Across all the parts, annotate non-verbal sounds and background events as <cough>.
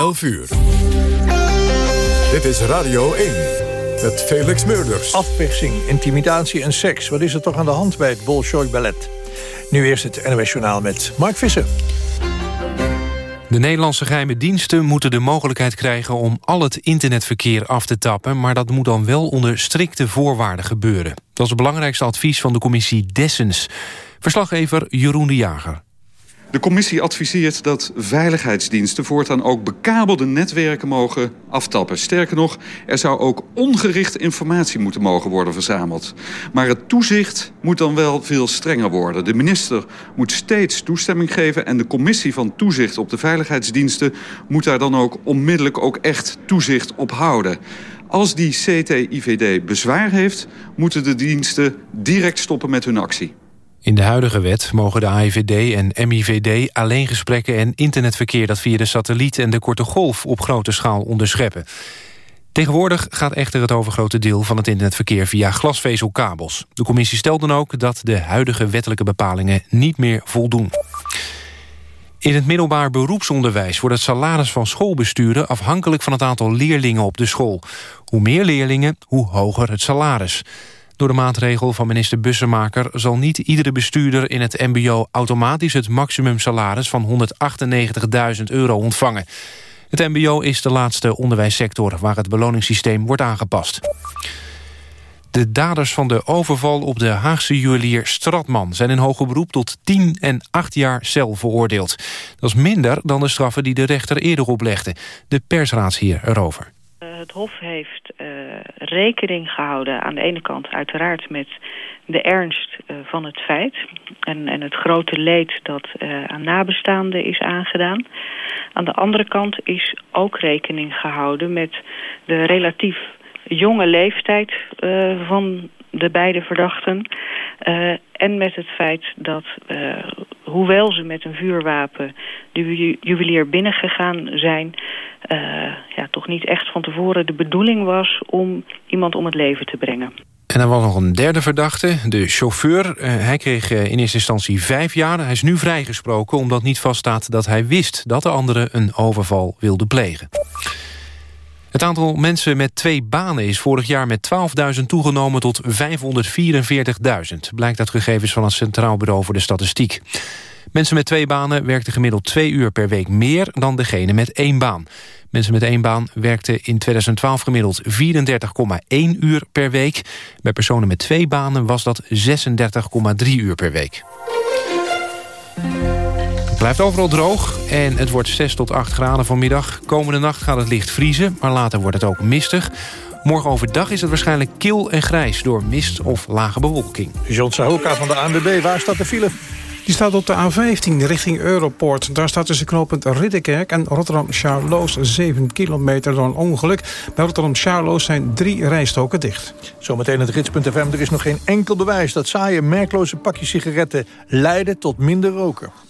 11 uur. Dit is Radio 1 met Felix Meurders. Afpersing, intimidatie en seks. Wat is er toch aan de hand bij het Bolshoi Ballet? Nu eerst het NOS Journaal met Mark Visser. De Nederlandse geheime diensten moeten de mogelijkheid krijgen... om al het internetverkeer af te tappen... maar dat moet dan wel onder strikte voorwaarden gebeuren. Dat is het belangrijkste advies van de commissie Dessens. Verslaggever Jeroen de Jager. De commissie adviseert dat veiligheidsdiensten voortaan ook bekabelde netwerken mogen aftappen. Sterker nog, er zou ook ongericht informatie moeten mogen worden verzameld. Maar het toezicht moet dan wel veel strenger worden. De minister moet steeds toestemming geven en de commissie van toezicht op de veiligheidsdiensten moet daar dan ook onmiddellijk ook echt toezicht op houden. Als die CTIVD bezwaar heeft, moeten de diensten direct stoppen met hun actie. In de huidige wet mogen de AIVD en MIVD alleen gesprekken en internetverkeer dat via de satelliet en de korte golf op grote schaal onderscheppen. Tegenwoordig gaat echter het overgrote deel van het internetverkeer via glasvezelkabels. De commissie stelt dan ook dat de huidige wettelijke bepalingen niet meer voldoen. In het middelbaar beroepsonderwijs wordt het salaris van schoolbesturen afhankelijk van het aantal leerlingen op de school. Hoe meer leerlingen, hoe hoger het salaris. Door de maatregel van minister Bussemaker zal niet iedere bestuurder in het mbo automatisch het maximumsalaris van 198.000 euro ontvangen. Het mbo is de laatste onderwijssector waar het beloningssysteem wordt aangepast. De daders van de overval op de Haagse juwelier Stratman... zijn in hoger beroep tot 10 en 8 jaar cel veroordeeld. Dat is minder dan de straffen die de rechter eerder oplegde. De persraads hier erover. Het Hof heeft uh, rekening gehouden aan de ene kant uiteraard met de ernst uh, van het feit... En, en het grote leed dat uh, aan nabestaanden is aangedaan. Aan de andere kant is ook rekening gehouden met de relatief jonge leeftijd van de beide verdachten. Uh, en met het feit dat, uh, hoewel ze met een vuurwapen de ju juwelier binnengegaan zijn... Uh, ja, toch niet echt van tevoren de bedoeling was om iemand om het leven te brengen. En er was nog een derde verdachte, de chauffeur. hij kreeg in eerste instantie vijf jaar. Hij is nu vrijgesproken omdat niet vaststaat dat hij wist... dat de andere een overval wilde plegen. Het aantal mensen met twee banen is vorig jaar met 12.000 toegenomen tot 544.000. Blijkt uit gegevens van het Centraal Bureau voor de Statistiek. Mensen met twee banen werkten gemiddeld twee uur per week meer dan degene met één baan. Mensen met één baan werkten in 2012 gemiddeld 34,1 uur per week. Bij personen met twee banen was dat 36,3 uur per week blijft overal droog en het wordt 6 tot 8 graden vanmiddag. Komende nacht gaat het licht vriezen, maar later wordt het ook mistig. Morgen overdag is het waarschijnlijk kil en grijs door mist of lage bewolking. John Sahoka van de ANWB, waar staat de file? Die staat op de A15 richting Europort. Daar staat tussen knooppunt Ridderkerk en Rotterdam-Charloes 7 kilometer door een ongeluk. Bij Rotterdam-Charloes zijn drie rijstoken dicht. Zometeen het rits.fm. Er is nog geen enkel bewijs dat saaie, merkloze pakjes sigaretten leiden tot minder roken.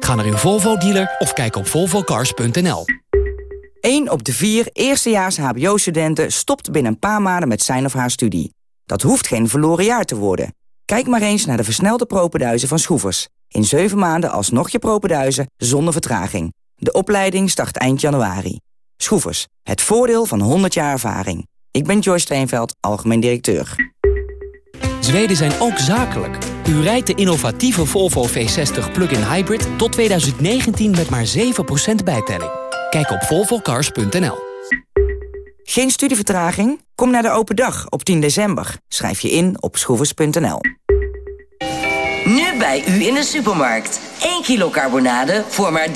Ga naar uw Volvo-dealer of kijk op volvocars.nl. 1 op de 4 eerstejaars hbo-studenten stopt binnen een paar maanden met zijn of haar studie. Dat hoeft geen verloren jaar te worden. Kijk maar eens naar de versnelde propenduizen van Schroevers. In 7 maanden alsnog je propenduizen zonder vertraging. De opleiding start eind januari. Schroevers, het voordeel van 100 jaar ervaring. Ik ben Joyce Steenveld, algemeen directeur. Zweden zijn ook zakelijk. U rijdt de innovatieve Volvo V60 plug-in hybrid tot 2019 met maar 7% bijtelling. Kijk op volvocars.nl. Geen studievertraging? Kom naar de open dag op 10 december. Schrijf je in op schroevers.nl. Nu bij u in de supermarkt. 1 kilo carbonade voor maar 3,99.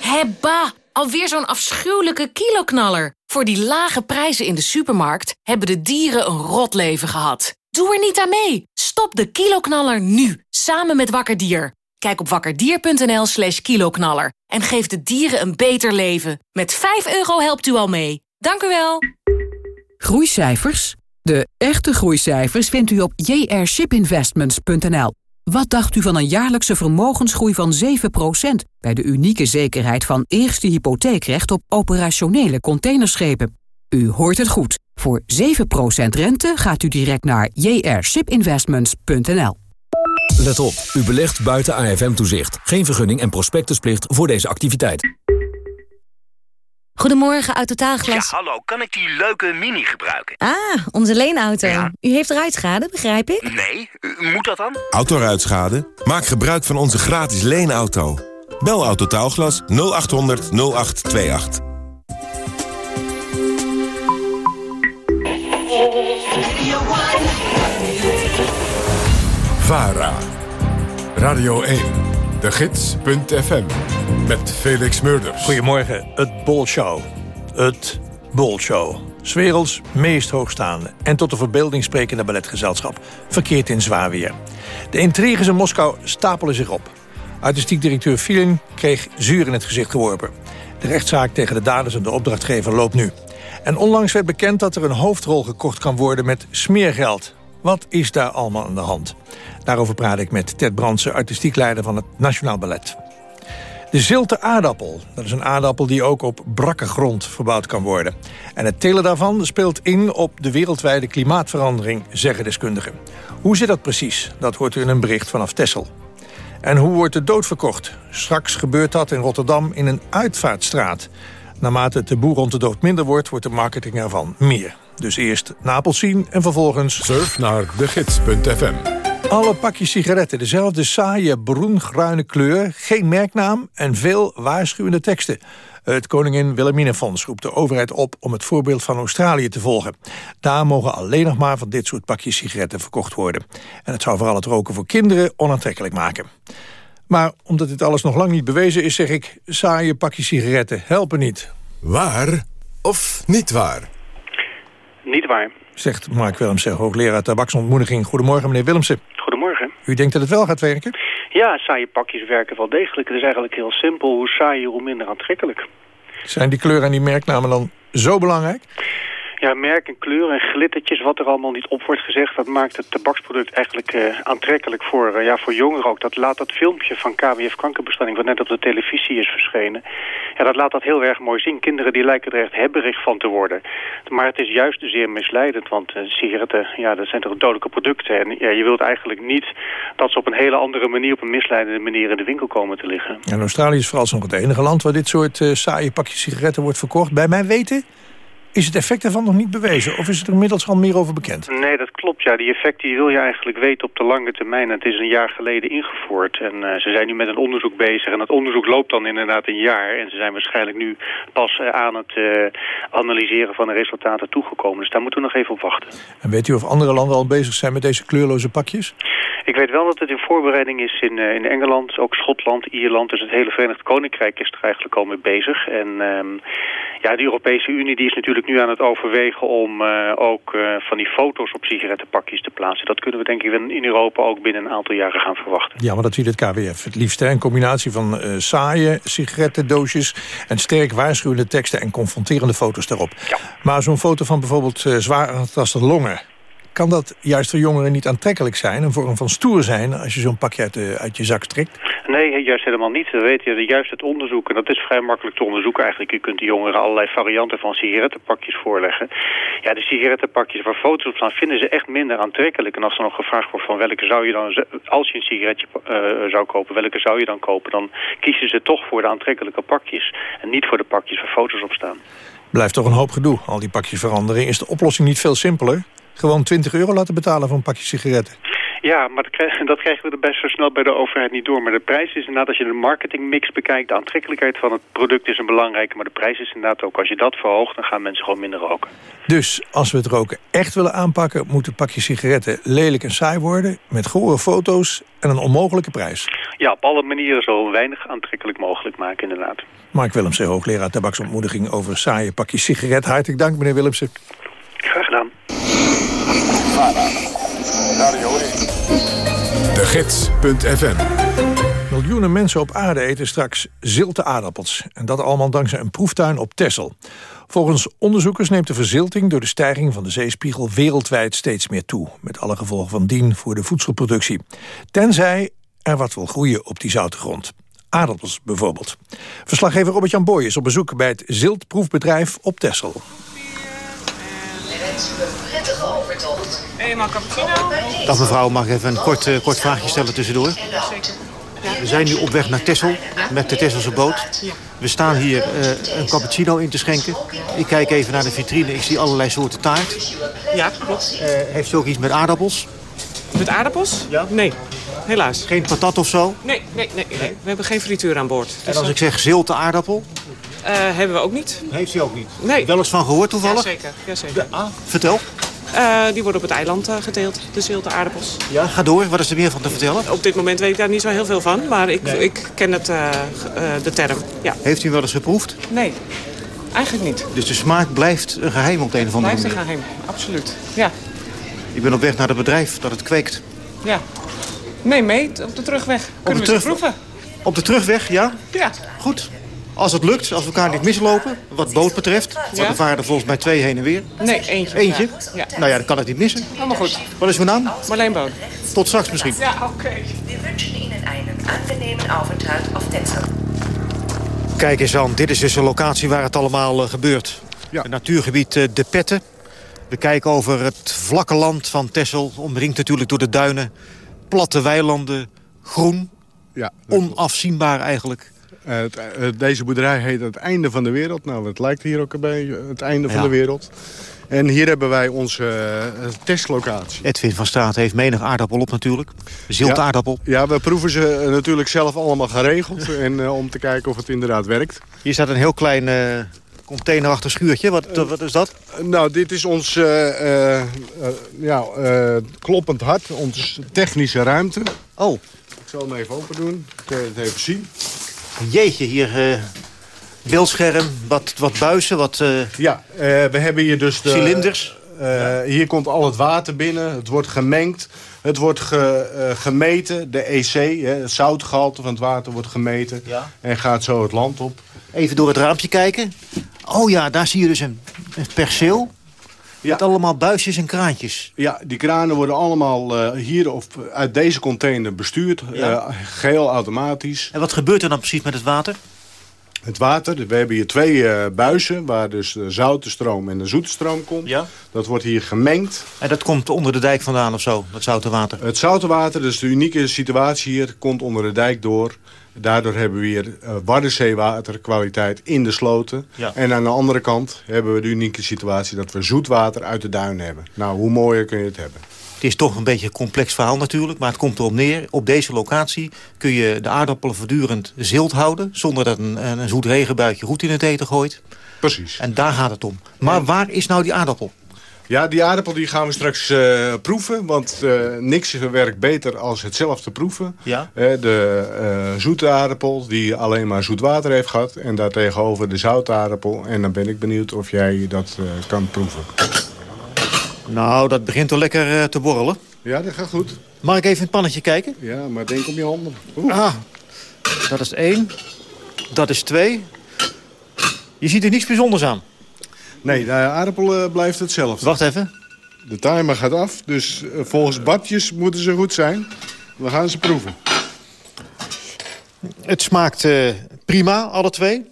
Hebba, alweer zo'n afschuwelijke kiloknaller. Voor die lage prijzen in de supermarkt hebben de dieren een rot leven gehad. Doe er niet aan mee. Stop de kiloknaller nu, samen met Wakkerdier. Kijk op wakkerdier.nl kiloknaller. en geef de dieren een beter leven. Met 5 euro helpt u al mee. Dank u wel. Groeicijfers? De echte groeicijfers vindt u op jrshipinvestments.nl. Wat dacht u van een jaarlijkse vermogensgroei van 7% bij de unieke zekerheid van eerste hypotheekrecht op operationele containerschepen? U hoort het goed. Voor 7% rente gaat u direct naar jrshipinvestments.nl. Let op, u belegt buiten AFM-toezicht. Geen vergunning en prospectusplicht voor deze activiteit. Goedemorgen, Autotaalglas. Ja, hallo. Kan ik die leuke Mini gebruiken? Ah, onze leenauto. U heeft ruitschade, begrijp ik? Nee, moet dat dan? Autoruitschade? Maak gebruik van onze gratis leenauto. Bel Autotaalglas 0800 0828. VARA. Radio 1. De Gids.fm. Met Felix Murders. Goedemorgen, het Bolshow. Het Bolshow. 's werelds meest hoogstaande en tot de verbeelding sprekende balletgezelschap verkeert in zwaar weer. De intriges in Moskou stapelen zich op. Artistiek directeur Filin kreeg zuur in het gezicht geworpen. De rechtszaak tegen de daders en de opdrachtgever loopt nu. En onlangs werd bekend dat er een hoofdrol gekocht kan worden met smeergeld. Wat is daar allemaal aan de hand? Daarover praat ik met Ted Brandsen, artistiek leider van het Nationaal Ballet. De zilte aardappel, dat is een aardappel die ook op brakke grond verbouwd kan worden. En het telen daarvan speelt in op de wereldwijde klimaatverandering, zeggen deskundigen. Hoe zit dat precies? Dat hoort u in een bericht vanaf Tessel. En hoe wordt de dood verkocht? Straks gebeurt dat in Rotterdam in een uitvaartstraat. Naarmate de boer rond de dood minder wordt, wordt de marketing ervan meer. Dus eerst Napels zien en vervolgens... Surf naar degids.fm. Alle pakjes sigaretten, dezelfde saaie bruin kleur, geen merknaam en veel waarschuwende teksten. Het Koningin Wilhelminafonds roept de overheid op om het voorbeeld van Australië te volgen. Daar mogen alleen nog maar van dit soort pakjes sigaretten verkocht worden. En het zou vooral het roken voor kinderen onaantrekkelijk maken. Maar omdat dit alles nog lang niet bewezen is, zeg ik... saaie pakjes sigaretten helpen niet. Waar of niet waar? Niet waar. Zegt Mark Willemsen, hoogleraar tabaksontmoediging. Goedemorgen, meneer Willemsen. U denkt dat het wel gaat werken? Ja, saaie pakjes werken wel degelijk. Het is eigenlijk heel simpel. Hoe saaier, hoe minder aantrekkelijk. Zijn die kleuren en die merknamen dan zo belangrijk? Ja, merk en kleur en glittertjes, wat er allemaal niet op wordt gezegd... dat maakt het tabaksproduct eigenlijk uh, aantrekkelijk voor, uh, ja, voor jongeren ook. Dat laat dat filmpje van KWF kankerbestrijding... wat net op de televisie is verschenen... Ja, dat laat dat heel erg mooi zien. Kinderen die lijken er echt hebberig van te worden. Maar het is juist zeer misleidend, want uh, sigaretten... ja, dat zijn toch dodelijke producten. En ja, je wilt eigenlijk niet dat ze op een hele andere manier... op een misleidende manier in de winkel komen te liggen. En Australië is vooral nog het enige land... waar dit soort saaie pakjes sigaretten wordt verkocht. Bij mij weten... Is het effect ervan nog niet bewezen? Of is er inmiddels al meer over bekend? Nee, dat klopt. Ja. Die effecten die wil je eigenlijk weten op de lange termijn. Het is een jaar geleden ingevoerd. En uh, ze zijn nu met een onderzoek bezig. En dat onderzoek loopt dan inderdaad een jaar. En ze zijn waarschijnlijk nu pas uh, aan het uh, analyseren van de resultaten toegekomen. Dus daar moeten we nog even op wachten. En weet u of andere landen al bezig zijn met deze kleurloze pakjes? Ik weet wel dat het in voorbereiding is in, in Engeland, ook Schotland, Ierland. Dus het hele Verenigd Koninkrijk is er eigenlijk al mee bezig. En um, ja, de Europese Unie die is natuurlijk nu aan het overwegen om uh, ook uh, van die foto's op sigarettenpakjes te plaatsen. Dat kunnen we denk ik in Europa ook binnen een aantal jaren gaan verwachten. Ja, maar dat ziet het KWF het liefst. Hè? Een combinatie van uh, saaie sigarettendoosjes en sterk waarschuwende teksten en confronterende foto's daarop. Ja. Maar zo'n foto van bijvoorbeeld zwaar aangetastde longen kan dat juist voor jongeren niet aantrekkelijk zijn... een vorm van stoer zijn als je zo'n pakje uit, de, uit je zak trekt? Nee, juist helemaal niet. We weten juist het onderzoek, en dat is vrij makkelijk te onderzoeken eigenlijk. Je kunt de jongeren allerlei varianten van sigarettenpakjes voorleggen. Ja, de sigarettenpakjes waar foto's op staan vinden ze echt minder aantrekkelijk. En als er nog gevraagd wordt van welke zou je dan, als je een sigaretje uh, zou kopen, welke zou je dan kopen? Dan kiezen ze toch voor de aantrekkelijke pakjes en niet voor de pakjes waar foto's op staan. Blijft toch een hoop gedoe, al die pakjes veranderen. Is de oplossing niet veel simpeler? Gewoon 20 euro laten betalen voor een pakje sigaretten. Ja, maar dat krijgen, dat krijgen we er best zo snel bij de overheid niet door. Maar de prijs is inderdaad, als je de marketingmix bekijkt... de aantrekkelijkheid van het product is een belangrijke... maar de prijs is inderdaad ook, als je dat verhoogt... dan gaan mensen gewoon minder roken. Dus als we het roken echt willen aanpakken... moet het pakje sigaretten lelijk en saai worden... met gore foto's en een onmogelijke prijs. Ja, op alle manieren zo weinig aantrekkelijk mogelijk maken, inderdaad. Mark Willemsen, hoogleraar tabaksontmoediging... over saaie pakjes sigaret. Hartelijk dank, meneer Willemsen. Gedaan. De Gids.fm Miljoenen mensen op aarde eten straks zilte aardappels. En dat allemaal dankzij een proeftuin op Texel. Volgens onderzoekers neemt de verzilting door de stijging van de zeespiegel wereldwijd steeds meer toe. Met alle gevolgen van dien voor de voedselproductie. Tenzij er wat wil groeien op die zoute grond. Aardappels bijvoorbeeld. Verslaggever Robert-Jan Boy is op bezoek bij het ziltproefbedrijf op Texel. prettige overtocht. Eenmaal cappuccino. Dag mevrouw, mag ik even een kort, eh, kort vraagje stellen tussendoor? Zeker. We zijn nu op weg naar Texel met de Tesselse boot. We staan hier eh, een cappuccino in te schenken. Ik kijk even naar de vitrine, ik zie allerlei soorten taart. Ja, klopt. Eh, heeft u ook iets met aardappels? Met aardappels? Ja. Nee, helaas. Geen patat of zo? Nee, nee, nee, nee. we hebben geen frituur aan boord. En als ik zeg zilte aardappel? Uh, hebben we ook niet. Heeft u ook niet? Nee. Wel eens van gehoord toevallig? Jazeker, jazeker. Ah, vertel. Uh, die worden op het eiland uh, geteeld, de zilte aardappels. Ja, ga door. Wat is er meer van te vertellen? Op dit moment weet ik daar niet zo heel veel van, maar ik, nee. ik ken het, uh, de term. Ja. Heeft u wel eens geproefd? Nee, eigenlijk niet. Dus de smaak blijft een geheim op de een of andere blijft manier? Blijft een geheim, absoluut. Ja. Ik ben op weg naar het bedrijf dat het kweekt. Ja. Nee, mee, op de terugweg. Kunnen op de we terug... proeven? Op de terugweg, ja? Ja. Goed. Als het lukt, als we elkaar niet mislopen, wat boot betreft. Want Ja. er varen er volgens mij twee heen en weer. Nee, eentje. Eentje? Ja. Nou ja, dan kan het niet missen. Helemaal goed. Wat is uw naam? Marleen Boon. Tot straks misschien. Ja, oké. Wir wünschen Ihnen einen angenehmen Aufenthalt auf Texel. Kijk eens aan, dit is dus een locatie waar het allemaal eh, gebeurt. Het natuurgebied eh, De Petten. We kijken over het vlakke land van Texel, omringd natuurlijk door de duinen. Platte weilanden, groen, Ja, onafzienbaar eigenlijk. Eh, het- eh, deze boerderij heet het einde van de wereld. Nou, het lijkt hier ook bij het einde van de wereld. En hier hebben wij onze eh, testlocatie. Edwin van Straat heeft menig aardappel op natuurlijk. Zilt Ja. aardappel. Ja, we proeven ze natuurlijk zelf allemaal geregeld. <laughs> en om te kijken of het inderdaad werkt. Hier staat een heel klein eh, containerachtig schuurtje. Wat, wat is dat? Nou, dit is ons ja, kloppend hart. Onze technische ruimte. Oh. Ik zal hem even open doen. Kun je het even zien. Jeetje, hier eh, beeldscherm, wat, wat buizen, wat... eh, Ja, eh, we hebben hier dus de... Cilinders. Hier komt al het water binnen. Het wordt gemengd. Het wordt ge- gemeten. De EC, hè, het zoutgehalte van het water wordt gemeten. Ja. En gaat zo het land op. Even door het raampje kijken. Oh ja, daar zie je dus een, een perceel. Met allemaal buisjes en kraantjes. Ja, die kranen worden allemaal eh, hier of uit deze container bestuurd. Ja. Eh, geheel automatisch. En wat gebeurt er dan precies met het water? Het water, we hebben hier twee eh, buizen... waar dus de zoute stroom en de zoete stroom komt. Ja. Dat wordt hier gemengd. En dat komt onder de dijk vandaan of zo, dat zoute water? Het zoute water, dus de unieke situatie hier, komt onder de dijk door. Daardoor hebben we hier uh, waddenzeewaterkwaliteit in de sloten. Ja. En aan de andere kant hebben we de unieke situatie dat we zoet water uit de duin hebben. Nou, hoe mooier kun je het hebben? Het is toch een beetje een complex verhaal natuurlijk, maar het komt erop neer. Op deze locatie kun je de aardappelen voortdurend zilt houden... zonder dat een, een, een zoet regenbuitje goed in het eten gooit. Precies. En daar gaat het om. Maar waar is nou die aardappel? Ja, die aardappel die gaan we straks eh, proeven. Want eh, niks werkt beter als het zelf te proeven. Ja. Eh, de eh, zoete aardappel die alleen maar zoet water heeft gehad. En daartegenover de zoute aardappel. En dan ben ik benieuwd of jij dat eh, kan proeven. Nou, dat begint al lekker eh, te borrelen. Ja, dat gaat goed. Mag ik even in het pannetje kijken? Ja, maar denk om je handen. Ah, dat is één. Dat is twee. Je ziet er niks bijzonders aan. Nee, de aardappel eh, blijft hetzelfde. Wacht even. De timer gaat af, dus eh, volgens Badjes moeten ze goed zijn. We gaan ze proeven. Het smaakt eh, prima, alle twee.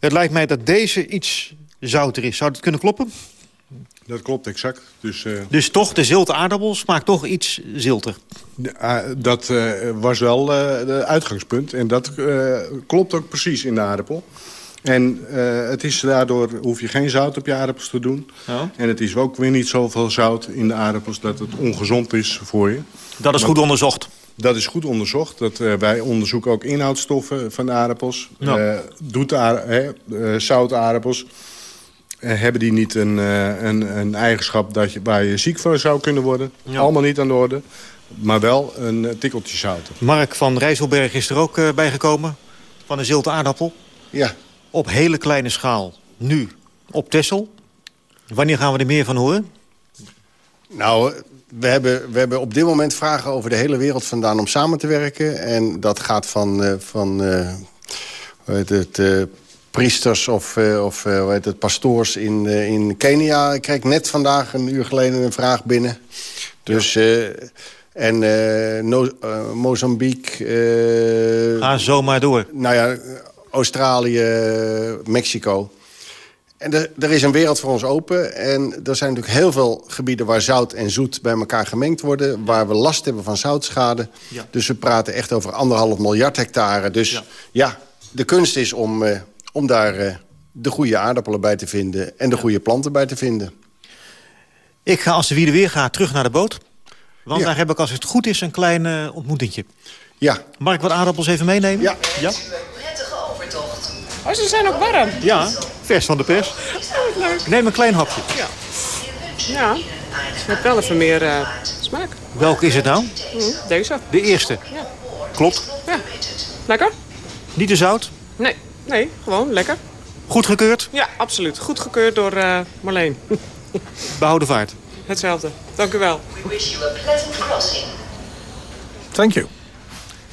Het lijkt mij dat deze iets zouter is. Zou dat kunnen kloppen? Dat klopt exact. Dus, eh, Dus toch, de zilte aardappel smaakt toch iets zilter. dat eh, was wel het uitgangspunt. En dat eh, klopt ook precies in de aardappel. En uh, het is daardoor hoef je geen zout op je aardappels te doen. Oh. En het is ook weer niet zoveel zout in de aardappels dat het ongezond is voor je. Dat is goed onderzocht. Dat is goed onderzocht. Dat, uh, wij onderzoeken ook inhoudstoffen van de aardappels. Uh, doet hè, zoute aardappels. hebben die niet een, een, een eigenschap dat je, waar je ziek van zou kunnen worden? Ja. Allemaal niet aan de orde. Maar wel een tikkeltje zout. Mark van Rijsselberg is er ook bijgekomen. Van een zilte aardappel. Ja. Op hele kleine schaal. Nu op Texel. Wanneer gaan we er meer van horen? Nou, we, hebben, we hebben op dit moment vragen over de hele wereld vandaan om samen te werken. En dat gaat van, uh, van uh, hoe heet het, uh, priesters of, of hoe heet het, pastoors in, in Kenia. Ik kreeg net vandaag een uur geleden een vraag binnen. Dus... Ja. En no, Mozambique... Ga zomaar door. Nou ja, Australië, Mexico. En er, er, is een wereld voor ons open. En er zijn natuurlijk heel veel gebieden waar zout en zoet bij elkaar gemengd worden. Waar we last hebben van zoutschade. Ja. Dus we praten echt over anderhalf miljard hectare. Dus ja, ja de kunst is om, uh, om daar uh, de goede aardappelen bij te vinden. En de goede planten bij te vinden. Ik ga als de wielen weer gaat terug naar de boot. Want daar heb ik als het goed is een klein uh, ontmoetingje. Ja. Mag ik wat aardappels even meenemen? Ja. ja? Oh, ze zijn ook warm. Ja. Vers van de pers. Oh, leuk. Neem een klein hapje. Ja. Ja, met wel even meer uh, smaak. Welke is het nou? Mm, deze. De eerste? Ja. Klopt. Ja. Lekker? Niet te zout? Nee, nee, gewoon lekker. Goed gekeurd? Ja, absoluut. Goed gekeurd door uh, Marleen. <laughs> Behouden vaart. Hetzelfde. Dank u wel. We wish you a pleasant crossing. Thank you.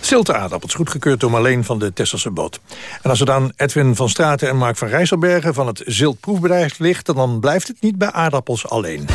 Zilte aardappels, goedgekeurd door Marleen van de Tesselse Boot. En als er dan Edwin van Straten en Mark van Rijsselbergen... van het Zilt Proefbedrijf ligt, dan blijft het niet bij aardappels alleen.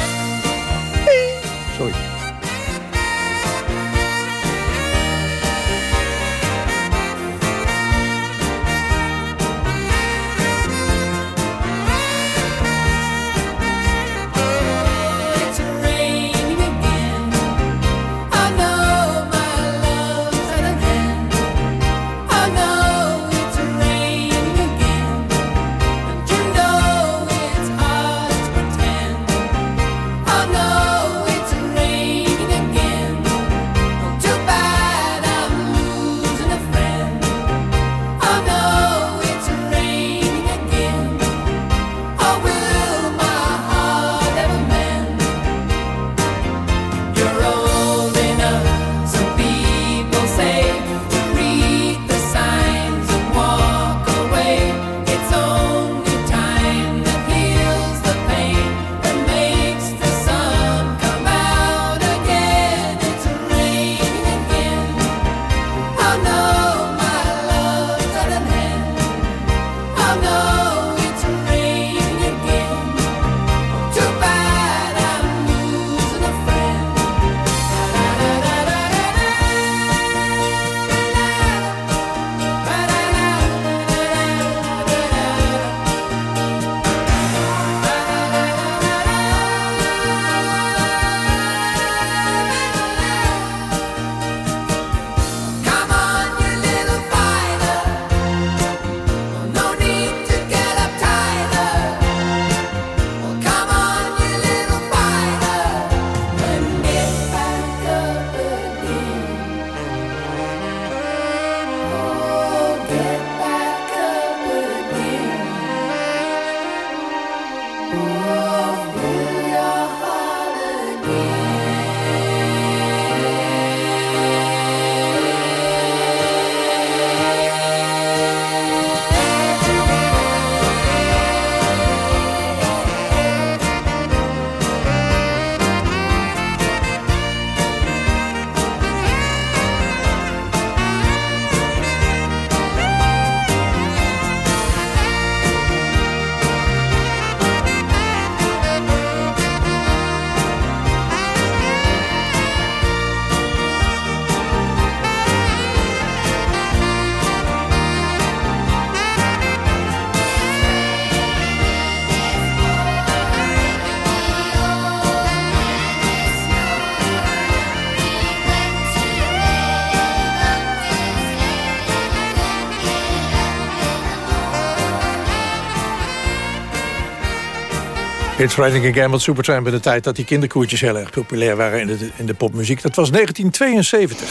It's Riding Again met Supertramp in de tijd dat die kinderkoertjes heel erg populair waren in de, in de popmuziek. Dat was 1972.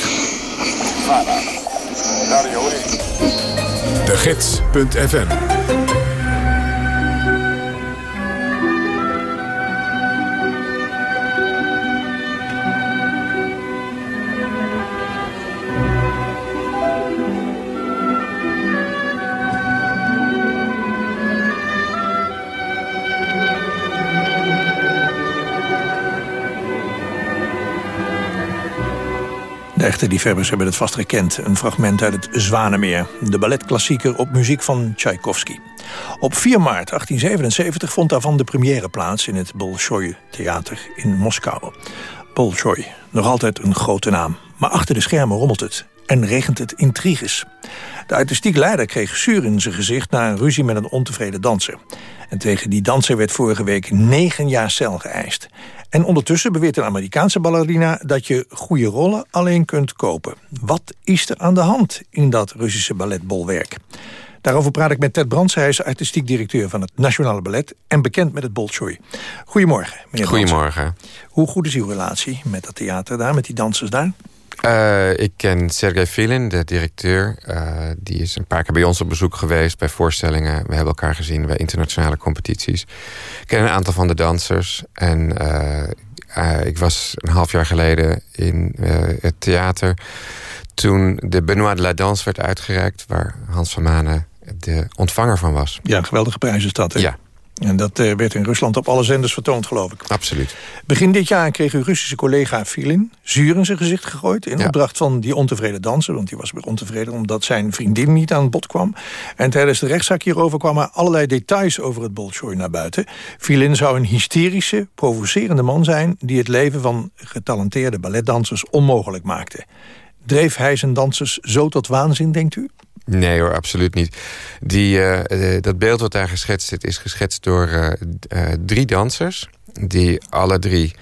De Gids.fm De echte liefhebbers hebben het vast gekend. Een fragment uit het Zwanemeer. De balletklassieker op muziek van Tchaikovsky. Op 4 maart 1877 vond daarvan de première plaats... in het Bolshoi Theater in Moskou. Bolshoi, nog altijd een grote naam. Maar achter de schermen rommelt het en regent het intriges. De artistiek leider kreeg zuur in zijn gezicht... na een ruzie met een ontevreden danser. En tegen die danser werd vorige week negen jaar cel geëist. En ondertussen beweert een Amerikaanse ballerina... dat je goede rollen alleen kunt kopen. Wat is er aan de hand in dat Russische balletbolwerk? Daarover praat ik met Ted Brands. Hij is artistiek directeur van het Nationale Ballet... en bekend met het Bolshoi. Goedemorgen, meneer Goedemorgen. Hoe goed is uw relatie met dat theater daar, met die dansers daar? Uh, ik ken Sergej Filin, de directeur. Uh, die is een paar keer bij ons op bezoek geweest bij voorstellingen. We hebben elkaar gezien bij internationale competities. Ik ken een aantal van de dansers. En uh, ik was een half jaar geleden in het theater... toen de Benoît de la Danse werd uitgereikt... waar Hans van Manen de ontvanger van was. Ja, een geweldige prijs is dat, hè? Ja. En dat uh, werd in Rusland op alle zenders vertoond, geloof ik. Absoluut. Begin dit jaar kreeg uw Russische collega Filin zuur in zijn gezicht gegooid... in opdracht van die ontevreden danser. Want die was weer ontevreden omdat zijn vriendin niet aan bod kwam. En tijdens de rechtszaak hierover kwamen allerlei details over het Bolshoi naar buiten. Filin zou een hysterische, provocerende man zijn... die het leven van getalenteerde balletdansers onmogelijk maakte. Dreef hij zijn dansers zo tot waanzin, denkt u? Nee hoor, absoluut niet. Die, uh, dat beeld wat daar geschetst is, is geschetst door uh, uh, drie dansers... die alle drie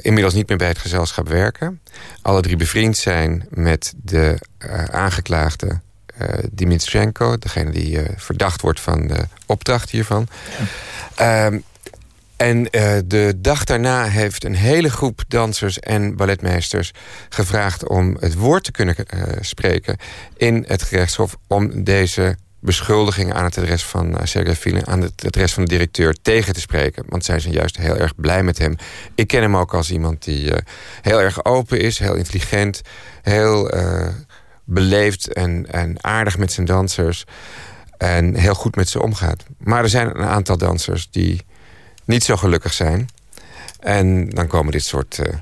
inmiddels niet meer bij het gezelschap werken. Alle drie bevriend zijn met de aangeklaagde Dimitrenko... degene die verdacht wordt van de opdracht hiervan... Ja. En uh, de dag daarna heeft een hele groep dansers en balletmeesters gevraagd om het woord te kunnen uh, spreken in het gerechtshof om deze beschuldigingen aan het adres van uh, Sergej Filin, aan het adres van de directeur tegen te spreken. Want zij zijn juist heel erg blij met hem. Ik ken hem ook als iemand die heel erg open is, heel intelligent, heel beleefd en, en aardig met zijn dansers. En heel goed met ze omgaat. Maar er zijn een aantal dansers die niet zo gelukkig zijn. En dan komen dit soort uh,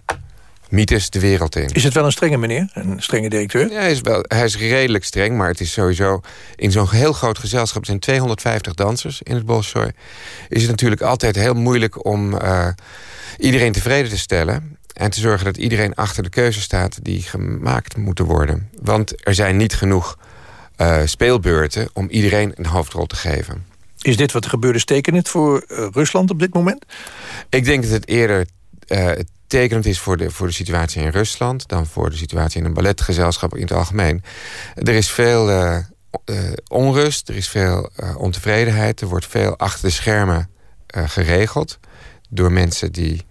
mythes de wereld in. Is het wel een strenge meneer? Een strenge directeur? Ja, hij is, wel, hij is redelijk streng, maar het is sowieso... in zo'n heel groot gezelschap, er zijn 250 dansers in het Bolshoi... is het natuurlijk altijd heel moeilijk om uh, iedereen tevreden te stellen... en te zorgen dat iedereen achter de keuze staat die gemaakt moeten worden. Want er zijn niet genoeg uh, speelbeurten om iedereen een hoofdrol te geven. Is dit wat gebeurde tekenend voor uh, Rusland op dit moment? Ik denk dat het eerder uh, tekenend is voor de, voor de situatie in Rusland... dan voor de situatie in een balletgezelschap in het algemeen. Er is veel uh, onrust, er is veel ontevredenheid... er wordt veel achter de schermen geregeld... door mensen die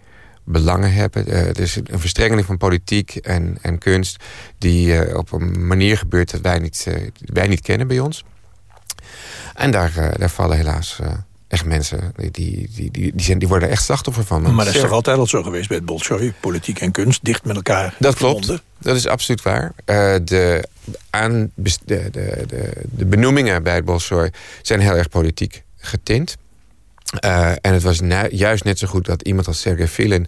belangen hebben. er is een verstrengeling van politiek en, en kunst... die op een manier gebeurt dat wij niet, wij niet kennen bij ons... En daar, uh, daar vallen helaas uh, echt mensen... Die, die, die, die, zijn, die worden echt slachtoffer van. Maar dat is toch altijd al zo geweest bij het Bolshoi? Politiek en kunst dicht met elkaar Dat klopt, dat is absoluut waar. Uh, de, aan, de, de, de, de benoemingen bij het Bolshoi zijn heel erg politiek getint. Uh, en het was juist net zo goed dat iemand als Sergej Filin...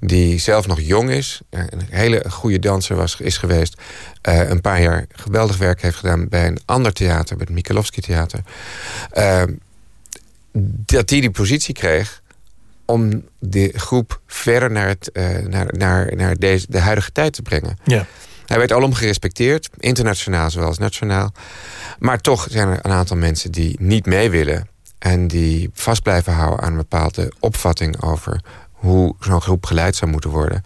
die zelf nog jong is, een hele goede danser was, is geweest... Uh, een paar jaar geweldig werk heeft gedaan bij een ander theater... bij het Mikalovsky Theater... Uh, dat die die positie kreeg om de groep verder naar, het, naar, naar, naar deze, de huidige tijd te brengen. Ja. Hij werd alom gerespecteerd, internationaal zowel als nationaal. Maar toch zijn er een aantal mensen die niet mee willen... En die vast blijven houden aan een bepaalde opvatting over hoe zo'n groep geleid zou moeten worden.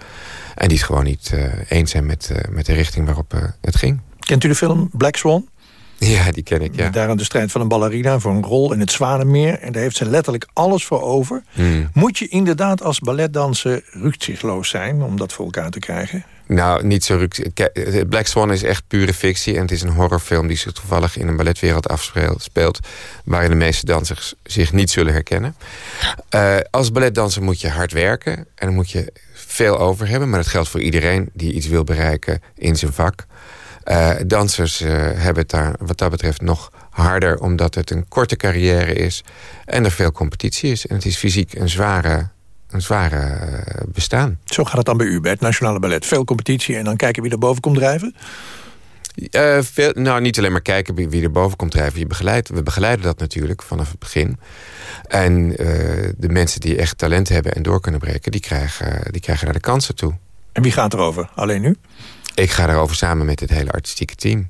En die het gewoon niet uh, eens zijn met, uh, met de richting waarop uh, het ging. Kent u de film Black Swan? Ja, die ken ik, ja. Daar aan de strijd van een ballerina voor een rol in het Zwanenmeer. En daar heeft ze letterlijk alles voor over. Hmm. Moet je inderdaad als balletdanser rukzichtloos zijn om dat voor elkaar te krijgen? Nou, niet zo Black Swan is echt pure fictie. En het is een horrorfilm die zich toevallig in een balletwereld afspeelt. Waarin de meeste dansers zich niet zullen herkennen. Uh, als balletdanser moet je hard werken. En dan moet je veel over hebben. Maar dat geldt voor iedereen die iets wil bereiken in zijn vak. Uh, dansers uh, hebben het daar wat dat betreft nog harder... omdat het een korte carrière is en er veel competitie is. En het is fysiek een zware een zware eh, bestaan. Zo gaat het dan bij u, bij het Nationale Ballet. Veel competitie en dan kijken wie er boven komt drijven? Uh, veel, nou, niet alleen maar kijken wie er boven komt drijven. Je begeleidt, we begeleiden dat natuurlijk vanaf het begin. En uh, de mensen die echt talent hebben en door kunnen breken... die krijgen, die krijgen daar de kansen toe. En wie gaat erover? Alleen u? Ik ga erover samen met het hele artistieke team.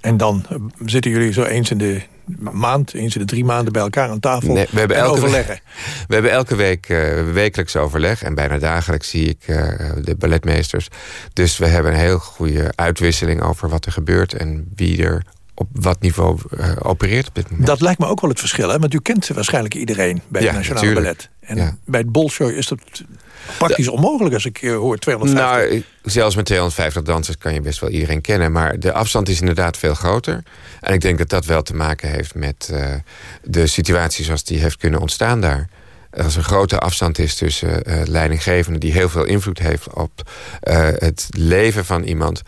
En dan zitten jullie zo eens in de maand, eens in de drie maanden bij elkaar aan tafel nee, we hebben elke overleggen. Week, <laughs> we hebben elke week uh, wekelijks overleg. En bijna dagelijks zie ik uh, de balletmeesters. Dus we hebben een heel goede uitwisseling over wat er gebeurt... en wie er op wat niveau uh, opereert op dit moment. Dat lijkt me ook wel het verschil, hè? want u kent waarschijnlijk iedereen bij het Nationale Ballet. En ja. bij het Bolshoi is dat praktisch onmogelijk als ik hoor 250. Nou, zelfs met 250 dansers kan je best wel iedereen kennen. Maar de afstand is inderdaad veel groter. En ik denk dat dat wel te maken heeft met uh, de situatie zoals die heeft kunnen ontstaan daar. Als er een grote afstand is tussen uh, leidinggevende... die heel veel invloed heeft op uh, het leven van iemand...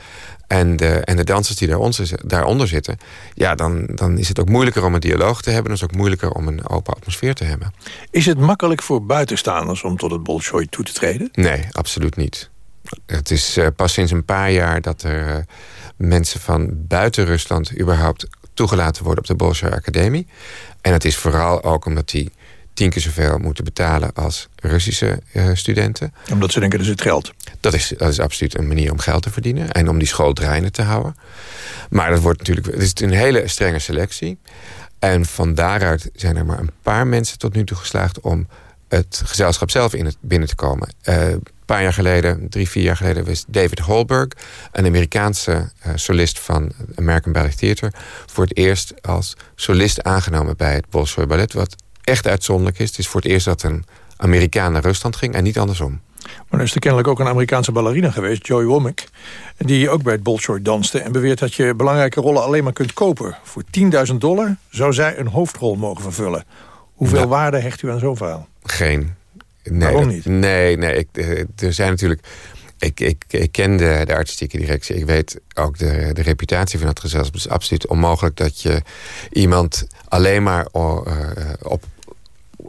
En de, en de dansers die daaronder, daaronder zitten... ja, dan, dan is het ook moeilijker om een dialoog te hebben. Dan is het ook moeilijker om een open atmosfeer te hebben. Is het makkelijk voor buitenstaanders om tot het Bolshoi toe te treden? Nee, absoluut niet. Het is uh, pas sinds een paar jaar dat er uh, mensen van buiten Rusland... überhaupt toegelaten worden op de Bolshoi Academie. En het is vooral ook omdat die tien keer zoveel moeten betalen als Russische uh, studenten. Omdat ze denken dat is het geld. Dat is, dat is absoluut een manier om geld te verdienen. En om die school draaiende te houden. Maar dat wordt natuurlijk, het is een hele strenge selectie. En van daaruit zijn er maar een paar mensen tot nu toe geslaagd... om het gezelschap zelf in het, binnen te komen. Uh, een paar jaar geleden, drie, vier jaar geleden... was David Holberg, een Amerikaanse uh, solist van American Ballet Theater... voor het eerst als solist aangenomen bij het Bolshoi Ballet... wat echt uitzonderlijk is. Het is voor het eerst dat een Amerikaan naar Rusland ging en niet andersom. Maar er is er kennelijk ook een Amerikaanse ballerina geweest, Joy Womack... die ook bij het Bolshoi danste en beweert dat je belangrijke rollen alleen maar kunt kopen. Voor 10.000 dollar zou zij een hoofdrol mogen vervullen. Hoeveel nou, waarde hecht u aan zo'n verhaal? Geen. Nee, Waarom niet? Nee, nee ik, er zijn natuurlijk... Ik, ik, ik ken de, de artistieke directie. Ik weet ook de, de reputatie van het gezelschap. Het is absoluut onmogelijk dat je iemand alleen maar uh,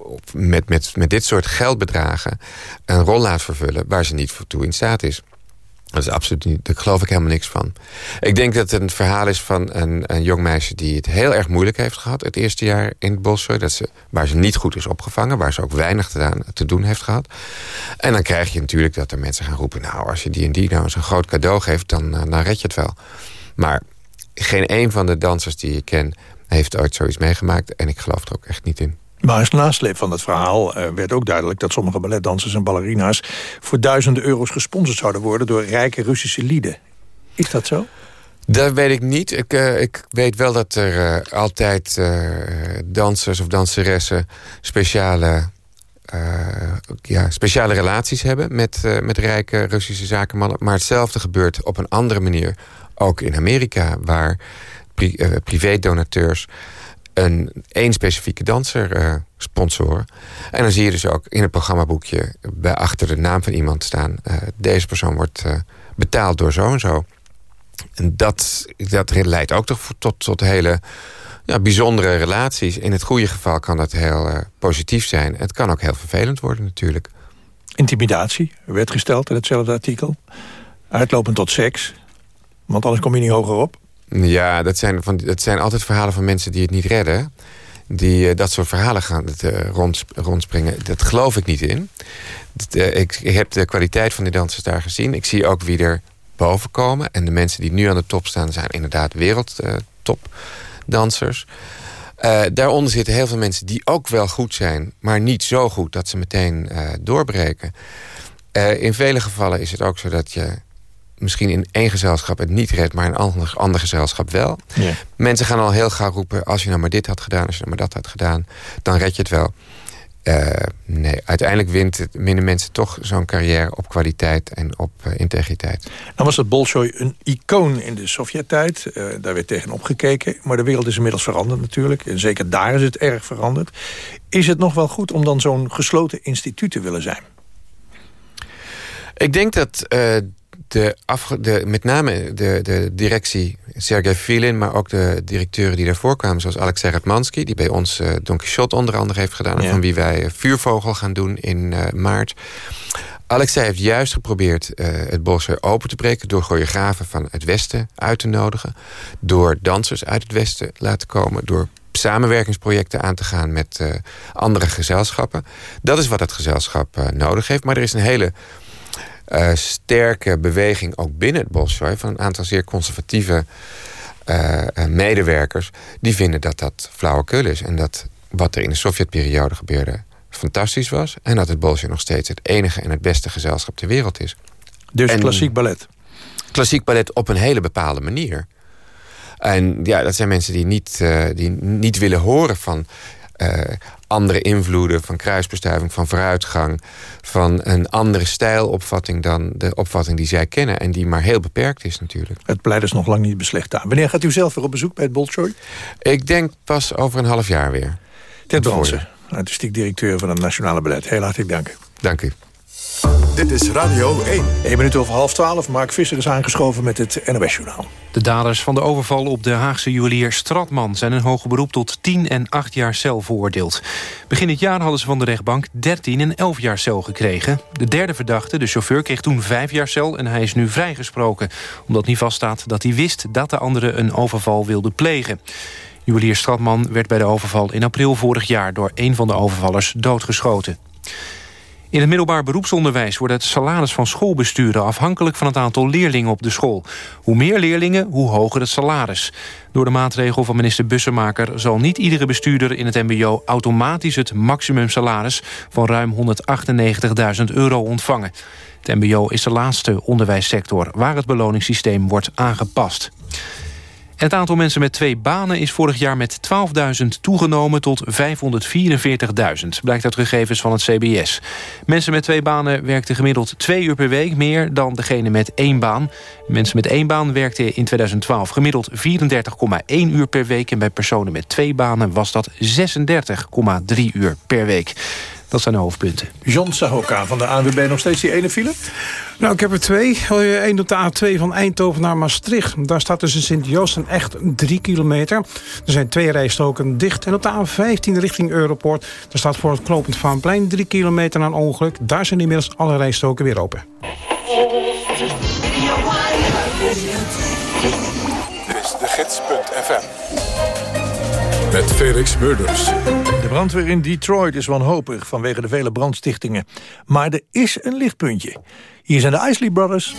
op met, met, met dit soort geldbedragen een rol laat vervullen... waar ze niet voor toe in staat is. Dat is absoluut niet, daar geloof ik helemaal niks van. Ik denk dat het een verhaal is van een, een jong meisje... die het heel erg moeilijk heeft gehad het eerste jaar in het Bolshoi. Dat ze, waar ze niet goed is opgevangen. Waar ze ook weinig te, doen heeft gehad. En dan krijg je natuurlijk dat er mensen gaan roepen... nou, als je die en die nou eens een groot cadeau geeft... dan, eh, dan red je het wel. Maar geen een van de dansers die ik ken... heeft ooit zoiets meegemaakt. En ik geloof er ook echt niet in. Maar als nasleep van het verhaal uh, werd ook duidelijk... dat sommige balletdansers en ballerina's... voor duizenden euro's gesponsord zouden worden... door rijke Russische lieden. Is dat zo? Dat weet ik niet. Ik, uh, ik weet wel dat er uh, altijd dansers of danseressen... speciale, ja, speciale relaties hebben met, met rijke Russische zakenmannen. Maar hetzelfde gebeurt op een andere manier ook in Amerika... waar pri privé-donateurs een specifieke danser uh, sponsoren. En dan zie je dus ook in het programmaboekje... bij achter de naam van iemand staan... Uh, deze persoon wordt uh, betaald door zo en zo. En dat, dat leidt ook toch tot, tot hele ja, bijzondere relaties. In het goede geval kan dat heel positief zijn. Het kan ook heel vervelend worden natuurlijk. Intimidatie werd gesteld in hetzelfde artikel. Uitlopend tot seks. Want anders kom je niet hoger op. Ja, dat zijn, van, dat zijn altijd verhalen van mensen die het niet redden. Die uh, dat soort verhalen gaan uh, rond, rondspringen. Dat geloof ik niet in. Ik, ik, heb de kwaliteit van die dansers daar gezien. Ik zie ook wie er boven komen. En de mensen die nu aan de top staan... zijn inderdaad wereldtopdansers. daaronder zitten heel veel mensen die ook wel goed zijn... maar niet zo goed dat ze meteen doorbreken. in vele gevallen is het ook zo dat je misschien in één gezelschap het niet redt... maar in een ander, ander gezelschap wel. Ja. Mensen gaan al heel gauw roepen... als je nou maar dit had gedaan, als je nou maar dat had gedaan... dan red je het wel. Uh, nee, uiteindelijk wint het, winnen mensen toch zo'n carrière op kwaliteit en op uh, integriteit. Nou was het Bolshoi een icoon in de Sovjet-tijd. Uh, daar werd tegenop gekeken. Maar de wereld is inmiddels veranderd natuurlijk. En zeker daar is het erg veranderd. Is het nog wel goed om dan zo'n gesloten instituut te willen zijn? Ik denk dat de, afge, de, met name de, de directie Sergei Filin... maar ook de directeuren die daarvoor kwamen... zoals Alexei Radmansky, die bij ons uh, Don Quixote onder andere heeft gedaan... en van wie wij Vuurvogel gaan doen in uh, maart. Alexei heeft juist geprobeerd uh, het bos weer open te breken... door choreografen van het Westen uit te nodigen. Door dansers uit het Westen laten komen. Door samenwerkingsprojecten aan te gaan met uh, andere gezelschappen. Dat is wat het gezelschap uh, nodig heeft. Maar er is een hele uh, sterke beweging ook binnen het Bolshoi... van een aantal zeer conservatieve medewerkers... die vinden dat dat flauwekul is. En dat wat er in de Sovjetperiode gebeurde fantastisch was... en dat het Bolshoi nog steeds het enige en het beste gezelschap ter wereld is. Dus en klassiek ballet? Klassiek ballet op een hele bepaalde manier. En ja, dat zijn mensen die niet, uh, die niet willen horen van uh, andere invloeden... van kruisbestuiving, van vooruitgang... van een andere stijlopvatting dan de opvatting die zij kennen... en die maar heel beperkt is natuurlijk. Het beleid is nog lang niet beslecht aan. Wanneer gaat u zelf weer op bezoek bij het Bolshoi? Ik denk pas over een half jaar weer. Ted Bransen, artistiek directeur van het Nationale Beleid. Heel hartelijk dank. Dank u. Dit is Radio 1. 1 minuut over half 12. Mark Visser is aangeschoven met het NOS-journaal. De daders van de overval op de Haagse juwelier Stratman... zijn een hoge beroep tot 10 en 8 jaar cel veroordeeld. Begin dit jaar hadden ze van de rechtbank 13 en 11 jaar cel gekregen. De derde verdachte, de chauffeur, kreeg toen 5 jaar cel... en hij is nu vrijgesproken, omdat niet vaststaat dat hij wist... dat de anderen een overval wilde plegen. Juwelier Stratman werd bij de overval in april vorig jaar... door een van de overvallers doodgeschoten. In het middelbaar beroepsonderwijs wordt het salaris van schoolbesturen afhankelijk van het aantal leerlingen op de school. Hoe meer leerlingen, hoe hoger het salaris. Door de maatregel van minister Bussemaker zal niet iedere bestuurder in het mbo automatisch het maximumsalaris van ruim 198.000 euro ontvangen. Het mbo is de laatste onderwijssector waar het beloningssysteem wordt aangepast het aantal mensen met twee banen is vorig jaar met 12.000 toegenomen tot 544.000. Blijkt uit gegevens van het CBS. Mensen met twee banen werkten gemiddeld twee uur per week meer dan degene met één baan. Mensen met één baan werkten in 2012 gemiddeld 34,1 uur per week. En bij personen met twee banen was dat 36,3 uur per week. Dat zijn de hoofdpunten. John Sahoka van de ANWB nog steeds die ene file? Nou, ik heb er twee. Eén op de A2 van Eindhoven naar Maastricht. Daar staat tussen Sint-Joost en echt drie kilometer. Er zijn twee rijstoken dicht. En op de A15 richting Europoort... daar staat voor het Klopend Vaanplein drie kilometer na een ongeluk. Daar zijn inmiddels alle rijstoken weer open. Dit is de gids.fm. Met Felix Murders. De brandweer in Detroit is wanhopig vanwege de vele brandstichtingen. Maar er is een lichtpuntje. Hier zijn de Isley Brothers.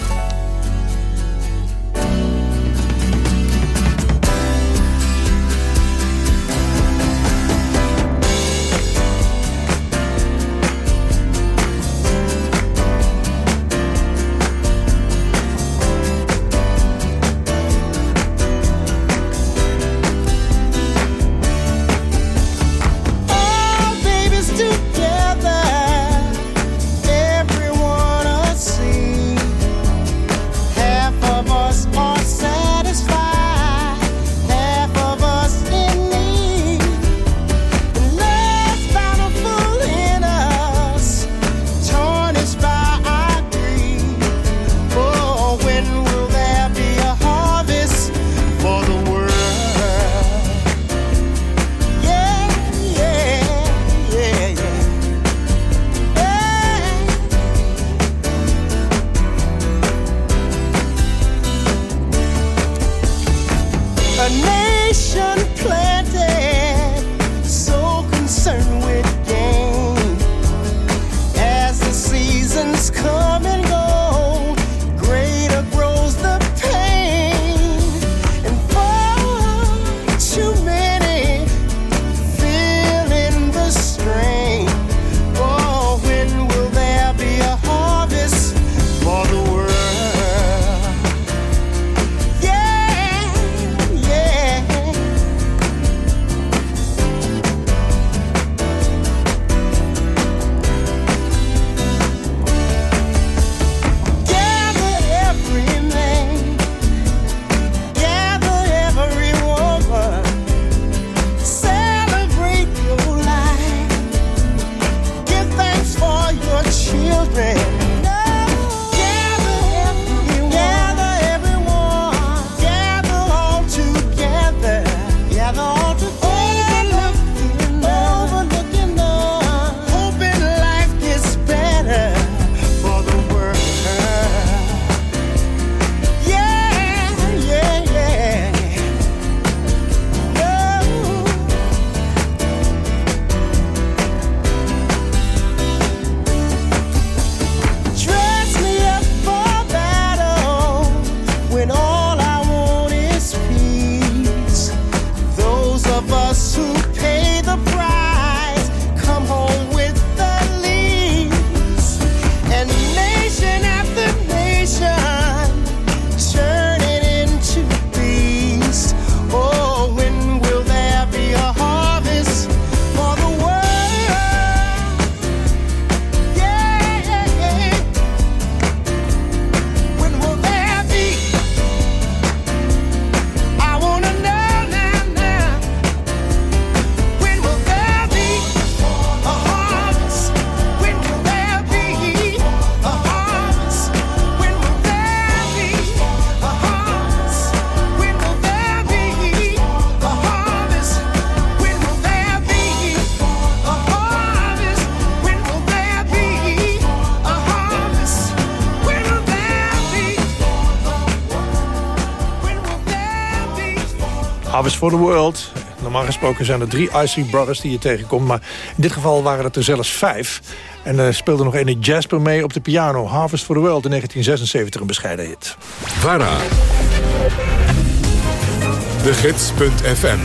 For the World. Normaal gesproken zijn er drie Icy Brothers die je tegenkomt. Maar in dit geval waren het er zelfs vijf. En er speelde nog een Jasper mee op de piano. Harvest for the World in 1976, een bescheiden hit. VARA. De Gids.fm.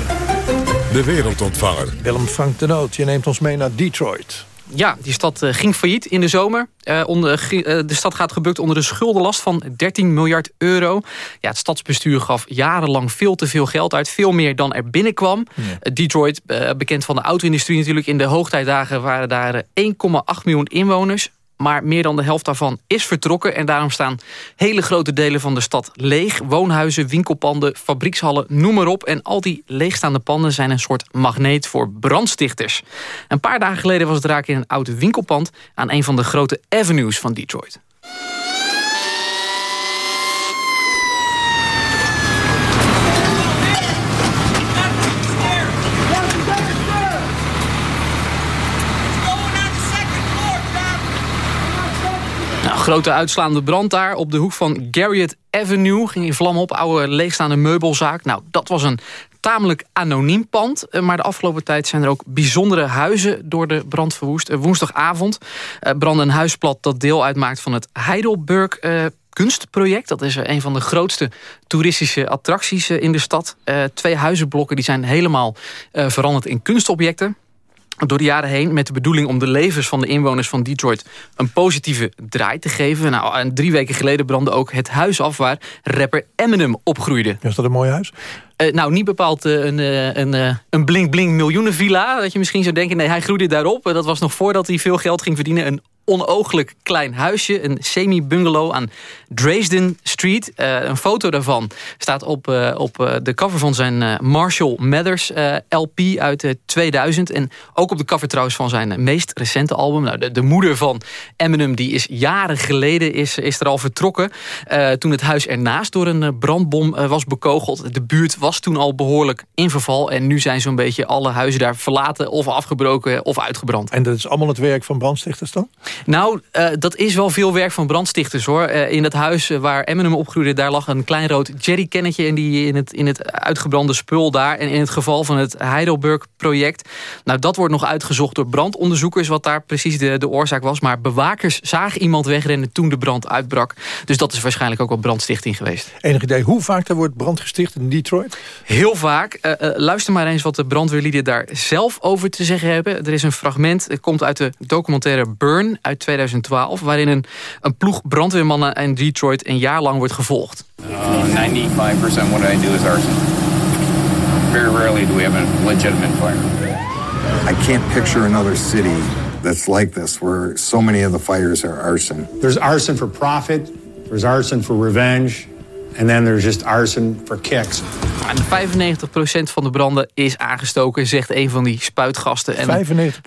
De wereldontvanger. Willem Frank de Noot, je neemt ons mee naar Detroit. Ja, die stad eh, ging failliet in de zomer. Onder, uh, de stad gaat gebukt onder de schuldenlast van 13 miljard euro. Ja, het stadsbestuur gaf jarenlang veel te veel geld uit. Veel meer dan er binnenkwam. Ja. Detroit, bekend van de auto-industrie natuurlijk. In de hoogtijdagen waren daar 1,8 miljoen inwoners maar meer dan de helft daarvan is vertrokken. En daarom staan hele grote delen van de stad leeg. Woonhuizen, winkelpanden, fabriekshallen, noem maar op. En al die leegstaande panden zijn een soort magneet voor brandstichters. Een paar dagen geleden was het raak in een oud winkelpand... aan een van de grote avenues van Detroit. Grote uitslaande brand daar op de hoek van Garriott Avenue. Ging in vlam op, oude leegstaande meubelzaak. Nou, dat was een tamelijk anoniem pand. Eh, maar de afgelopen tijd zijn er ook bijzondere huizen door de brand verwoest. Eh, woensdagavond eh, brandde een huisplat dat deel uitmaakt van het Heidelberg kunstproject. Dat is een van de grootste toeristische attracties in de stad. twee huizenblokken die zijn helemaal veranderd in kunstobjecten door de jaren heen met de bedoeling om de levens van de inwoners van Detroit een positieve draai te geven. Nou, en drie weken geleden brandde ook het huis af waar rapper Eminem opgroeide. Is dat een mooi huis? Uh, nou, niet bepaald uh, een, uh, een, een bling-bling miljoenenvilla. Dat je misschien zou denken, nee, hij groeide daarop. dat was nog voordat hij veel geld ging verdienen. Een onooglijk klein huisje, een semi-bungalow aan Dresden Street. Uh, een foto daarvan staat op, uh, op uh, de cover van zijn Marshall Mathers LP uit 2000. En ook op de cover trouwens van zijn meest recente album. Nou, de, de, moeder van Eminem die is jaren geleden is, is er al vertrokken. toen het huis ernaast door een brandbom was bekogeld. De buurt was toen al behoorlijk in verval. En nu zijn zo'n beetje alle huizen daar verlaten of afgebroken of uitgebrand. En dat is allemaal het werk van brandstichters dan? Nou, uh, dat is wel veel werk van brandstichters hoor. Uh, in dat huis waar Eminem opgroeide, daar lag een klein rood jerrycannetje in, die, in, het, in het uitgebrande spul daar. En in het geval van het Heidelberg-project, nou dat wordt nog uitgezocht door brandonderzoekers wat daar precies de, de oorzaak was. Maar bewakers zagen iemand wegrennen toen de brand uitbrak. Dus dat is waarschijnlijk ook wel brandstichting geweest. Enig idee hoe vaak er wordt brand gesticht in Detroit? Heel vaak. Uh, luister maar eens wat de brandweerlieden daar zelf over te zeggen hebben. Er is een fragment, het komt uit de documentaire Burn uit 2012... waarin een, een ploeg brandweermannen in Detroit een jaar lang wordt gevolgd. Uh, 95% what I do is arson. Very rarely do we have a legitimate fire. I can't picture another city that's like this, where so many of the fires are arson. There's arson for profit, there's arson for revenge... And then there's just arson for kicks. 95% van de branden is aangestoken, zegt een van die spuitgasten. En 95%? 95%.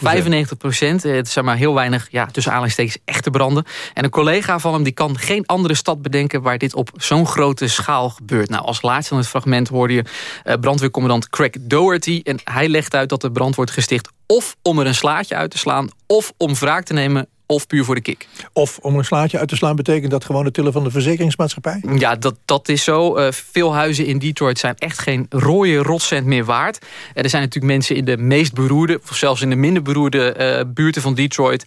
Het zijn maar heel weinig, ja, tussen aanleidingstekens, echte branden. En een collega van hem die kan geen andere stad bedenken... waar dit op zo'n grote schaal gebeurt. Nou, als laatste van het fragment hoorde je uh, brandweercommandant Craig Doherty. En hij legt uit dat de brand wordt gesticht... of om er een slaatje uit te slaan... of om wraak te nemen of puur voor de kick. Of om een slaatje uit te slaan betekent dat gewoon het tillen van de verzekeringsmaatschappij? Ja, dat, dat is zo. Uh, veel huizen in Detroit zijn echt geen rode rotcent meer waard. Uh, er zijn natuurlijk mensen in de meest beroerde... of zelfs in de minder beroerde uh, buurten van Detroit...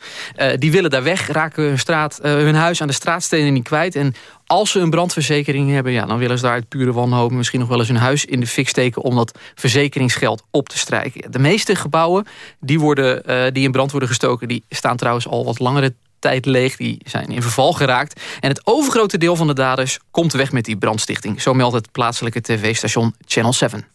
die willen daar weg, raken hun, straat, hun huis aan de straatstenen niet kwijt... en als ze een brandverzekering hebben... Ja, dan willen ze daar uit pure wanhoop misschien nog wel eens hun huis in de fik steken... om dat verzekeringsgeld op te strijken. De meeste gebouwen die, worden, uh, die in brand worden gestoken... die staan trouwens al wat langere tijd leeg. Die zijn in verval geraakt. En het overgrote deel van de daders komt weg met die brandstichting. Zo meldt het plaatselijke tv-station Channel 7.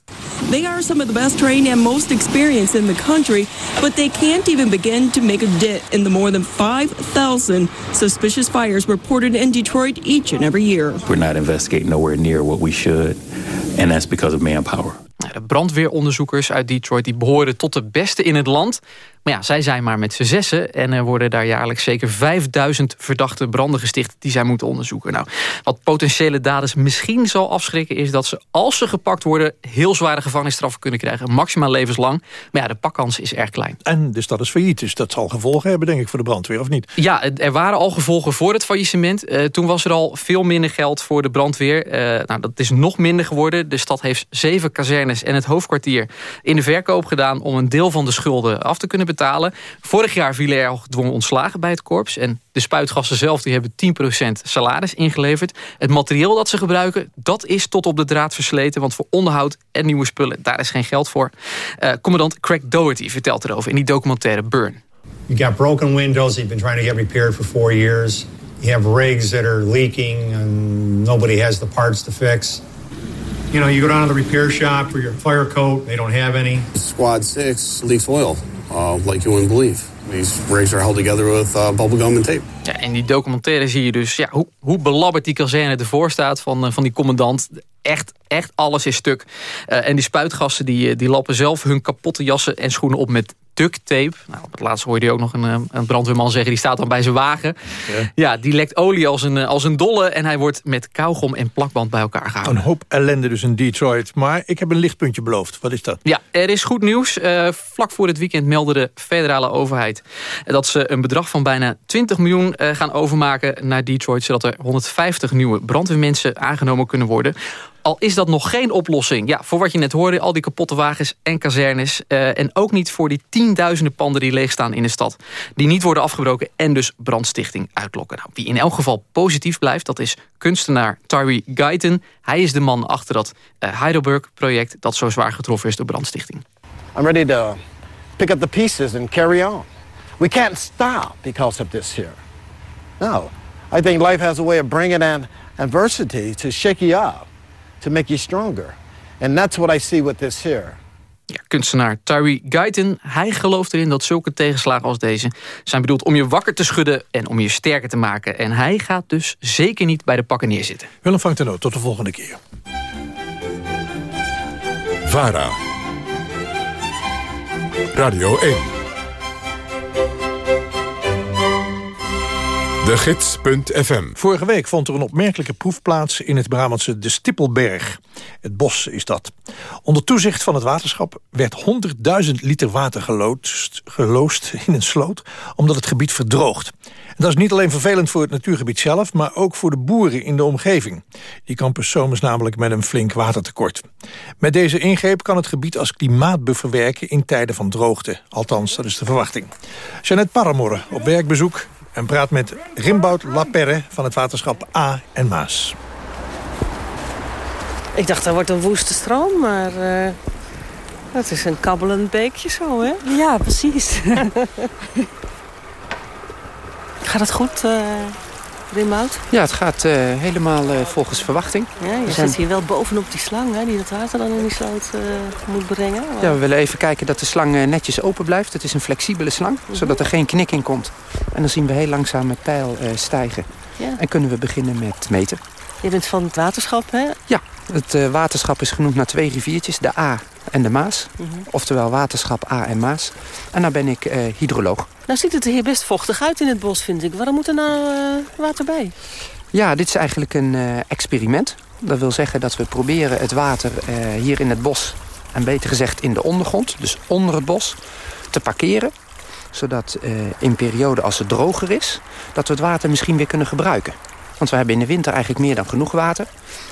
They are some of the best trained and most experienced in the country, but they can't even begin to make a dent in the more than 5,000 suspicious fires reported in Detroit each and every year. We're not investigating nowhere near what we should, and that's because of manpower. De brandweeronderzoekers uit Detroit die behoren tot de beste in het land. Maar ja, zij zijn maar met z'n zessen en er worden daar jaarlijks zeker 5000 verdachte branden gesticht die zij moeten onderzoeken. Nou, wat potentiële daders misschien zal afschrikken is dat ze, als ze gepakt worden, heel zware gevangenisstraffen kunnen krijgen. Maximaal levenslang. Maar ja, de pakkans is erg klein. En de stad is failliet, dus dat zal gevolgen hebben, denk ik, voor de brandweer, of niet? Ja, er waren al gevolgen voor het faillissement. Uh, toen was er al veel minder geld voor de brandweer. Uh, nou, dat is nog minder geworden. De stad heeft zeven kazernes en het hoofdkwartier in de verkoop gedaan... om een deel van de schulden af te kunnen betalen. Vorig jaar vielen er al gedwongen ontslagen bij het korps. En de spuitgassen zelf die hebben 10% salaris ingeleverd. Het materieel dat ze gebruiken, dat is tot op de draad versleten. Want voor onderhoud en nieuwe spullen, daar is geen geld voor. Uh, commandant Craig Doherty vertelt erover in die documentaire Burn. You got broken windows you've been trying to get repaired for four years. You have rigs that are leaking and nobody has the parts to fix. You know, you go down to the repair shop for your fire coat, they don't have any. Squad 6 leaks oil, uh, like you wouldn't believe. These rigs are held together with uh, bubblegum and tape. Ja, in die documentaire zie je dus ja, hoe, hoe belabberd die kazerne ervoor staat van, uh, van die commandant. Echt, echt alles is stuk. Uh, en die spuitgassen die, die lappen zelf hun kapotte jassen en schoenen op met duct tape. Nou, op het laatste hoorde je ook nog een, eh, een brandweerman zeggen... die staat dan bij zijn wagen. Ja. ja, die lekt olie als een, eh, als een dolle... en hij wordt met kauwgom en plakband bij elkaar gehouden. Een hoop ellende dus in Detroit. Maar ik heb een lichtpuntje beloofd. Wat is dat? Ja, er is goed nieuws. Uh, vlak voor het weekend meldde de federale overheid... dat ze een bedrag van bijna 20 miljoen uh, gaan overmaken naar Detroit... zodat er 150 nieuwe brandweermensen aangenomen kunnen worden... Al is dat nog geen oplossing. Ja, voor wat je net hoorde, al die kapotte wagens en kazernes. Uh, en ook niet voor die tienduizenden panden die leegstaan in de stad. Die niet worden afgebroken en dus brandstichting uitlokken. Nou, wie in elk geval positief blijft, dat is kunstenaar Tyree Guyton. Hij is de man achter dat uh, Heidelberg-project... dat zo zwaar getroffen is door brandstichting. I'm ready to pick up the pieces and carry on. We can't stop because of this here. No, I think life has a way of bringing an adversity to shake you up to make you stronger. And that's what I see with this here. Ja, kunstenaar Tyree Guyton, hij gelooft erin dat zulke tegenslagen als deze... zijn bedoeld om je wakker te schudden en om je sterker te maken. En hij gaat dus zeker niet bij de pakken neerzitten. Willem vangt de noot, tot de volgende keer. VARA Radio 1 De Gids.fm. Vorige week vond er een opmerkelijke proef plaats in het Brabantse De Stippelberg. Het bos is dat. Onder toezicht van het waterschap werd 100.000 liter water geloosd, geloosd in een sloot... omdat het gebied verdroogt. Dat is niet alleen vervelend voor het natuurgebied zelf... maar ook voor de boeren in de omgeving. Die kampen zomers namelijk met een flink watertekort. Met deze ingreep kan het gebied als klimaatbuffer werken... in tijden van droogte. Althans, dat is de verwachting. Jeannette Paramorre op werkbezoek en praat met Rimboud Laperre van het waterschap A en Maas. Ik dacht, dat wordt een woeste stroom, maar uh, het is een kabbelend beekje zo, hè? Ja, precies. <laughs> Gaat het goed, uh, Ja, het gaat uh, helemaal volgens verwachting. Ja, je zit hier wel bovenop die slang, hè, die dat water dan in die sloot moet brengen. Ja, we willen even kijken dat de slang netjes open blijft. Het is een flexibele slang, -hmm. zodat er geen knik in komt. En dan zien we heel langzaam het pijl stijgen. Ja. En kunnen we beginnen met meten. Je bent van het waterschap, hè? Ja, het uh, waterschap is genoemd naar twee riviertjes, de A en de Maas. Mm -hmm. Oftewel waterschap A en Maas. En nou ben ik uh, hydroloog. Nou ziet het er hier best vochtig uit in het bos, vind ik. Waarom moet er nou uh, water bij? Ja, dit is eigenlijk een experiment. Dat wil zeggen dat we proberen het water hier in het bos... en beter gezegd in de ondergrond, dus onder het bos, te parkeren zodat in periode als het droger is... dat we het water misschien weer kunnen gebruiken. Want we hebben in de winter eigenlijk meer dan genoeg water.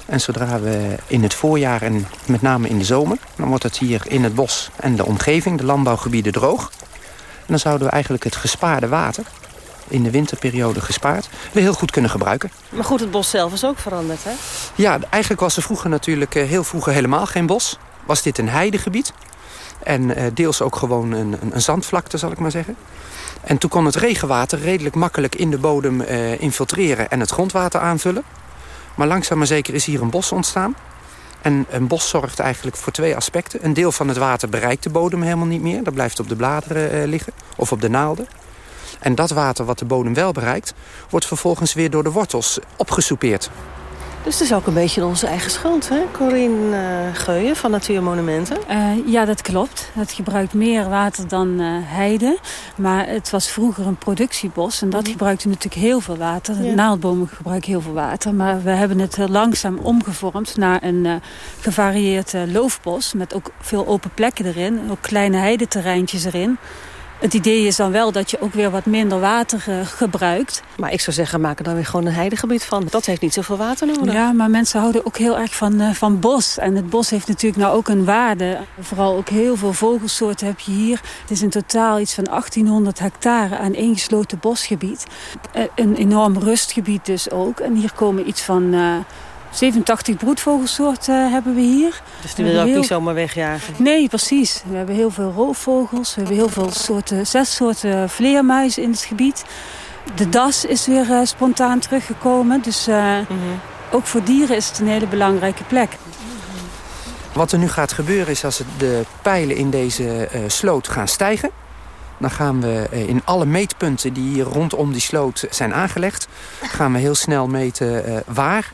En zodra we in het voorjaar en met name in de zomer... dan wordt het hier in het bos en de omgeving, de landbouwgebieden, droog. En dan zouden we eigenlijk het gespaarde water in de winterperiode gespaard... weer heel goed kunnen gebruiken. Maar goed, het bos zelf is ook veranderd, hè? Ja, eigenlijk was er vroeger natuurlijk heel vroeger helemaal geen bos. Was dit een heidegebied. En deels ook gewoon een, een, zandvlakte, zal ik maar zeggen. En toen kon het regenwater redelijk makkelijk in de bodem uh, infiltreren en het grondwater aanvullen. Maar langzaam maar zeker is hier een bos ontstaan. En een bos zorgt eigenlijk voor twee aspecten. Een deel van het water bereikt de bodem helemaal niet meer. Dat blijft op de bladeren uh, liggen of op de naalden. En dat water wat de bodem wel bereikt... wordt vervolgens weer door de wortels opgesoupeerd. Dus het is ook een beetje onze eigen schuld, hè? Corine uh, Geuyen van Natuurmonumenten. Uh, ja, dat klopt. Het gebruikt meer water dan uh, heide. Maar het was vroeger een productiebos. En dat mm gebruikte natuurlijk heel veel water. Ja. Naaldbomen gebruiken heel veel water. Maar we hebben het langzaam omgevormd naar een gevarieerd loofbos. Met ook veel open plekken erin. Ook kleine heideterreintjes erin. Het idee is dan wel dat je ook weer wat minder water uh, gebruikt. Maar ik zou zeggen, maak er dan weer gewoon een heidegebied van. Dat heeft niet zoveel water nodig. Ja, maar mensen houden ook heel erg van, uh, van bos. En het bos heeft natuurlijk nou ook een waarde. Vooral ook heel veel vogelsoorten heb je hier. Het is in totaal iets van 1800 hectare aan één gesloten bosgebied. Uh, een enorm rustgebied dus ook. En hier komen iets van 87 broedvogelsoorten hebben we hier. Dus die wil je ook heel... niet zomaar wegjagen? Nee, precies. We hebben heel veel roofvogels. We hebben heel veel soorten, zes soorten vleermuizen in het gebied. De das is weer uh, spontaan teruggekomen. Dus uh, mm -hmm. ook voor dieren is het een hele belangrijke plek. Wat er nu gaat gebeuren is als de pijlen in deze uh, sloot gaan stijgen... dan gaan we in alle meetpunten die hier rondom die sloot zijn aangelegd... gaan we heel snel meten waar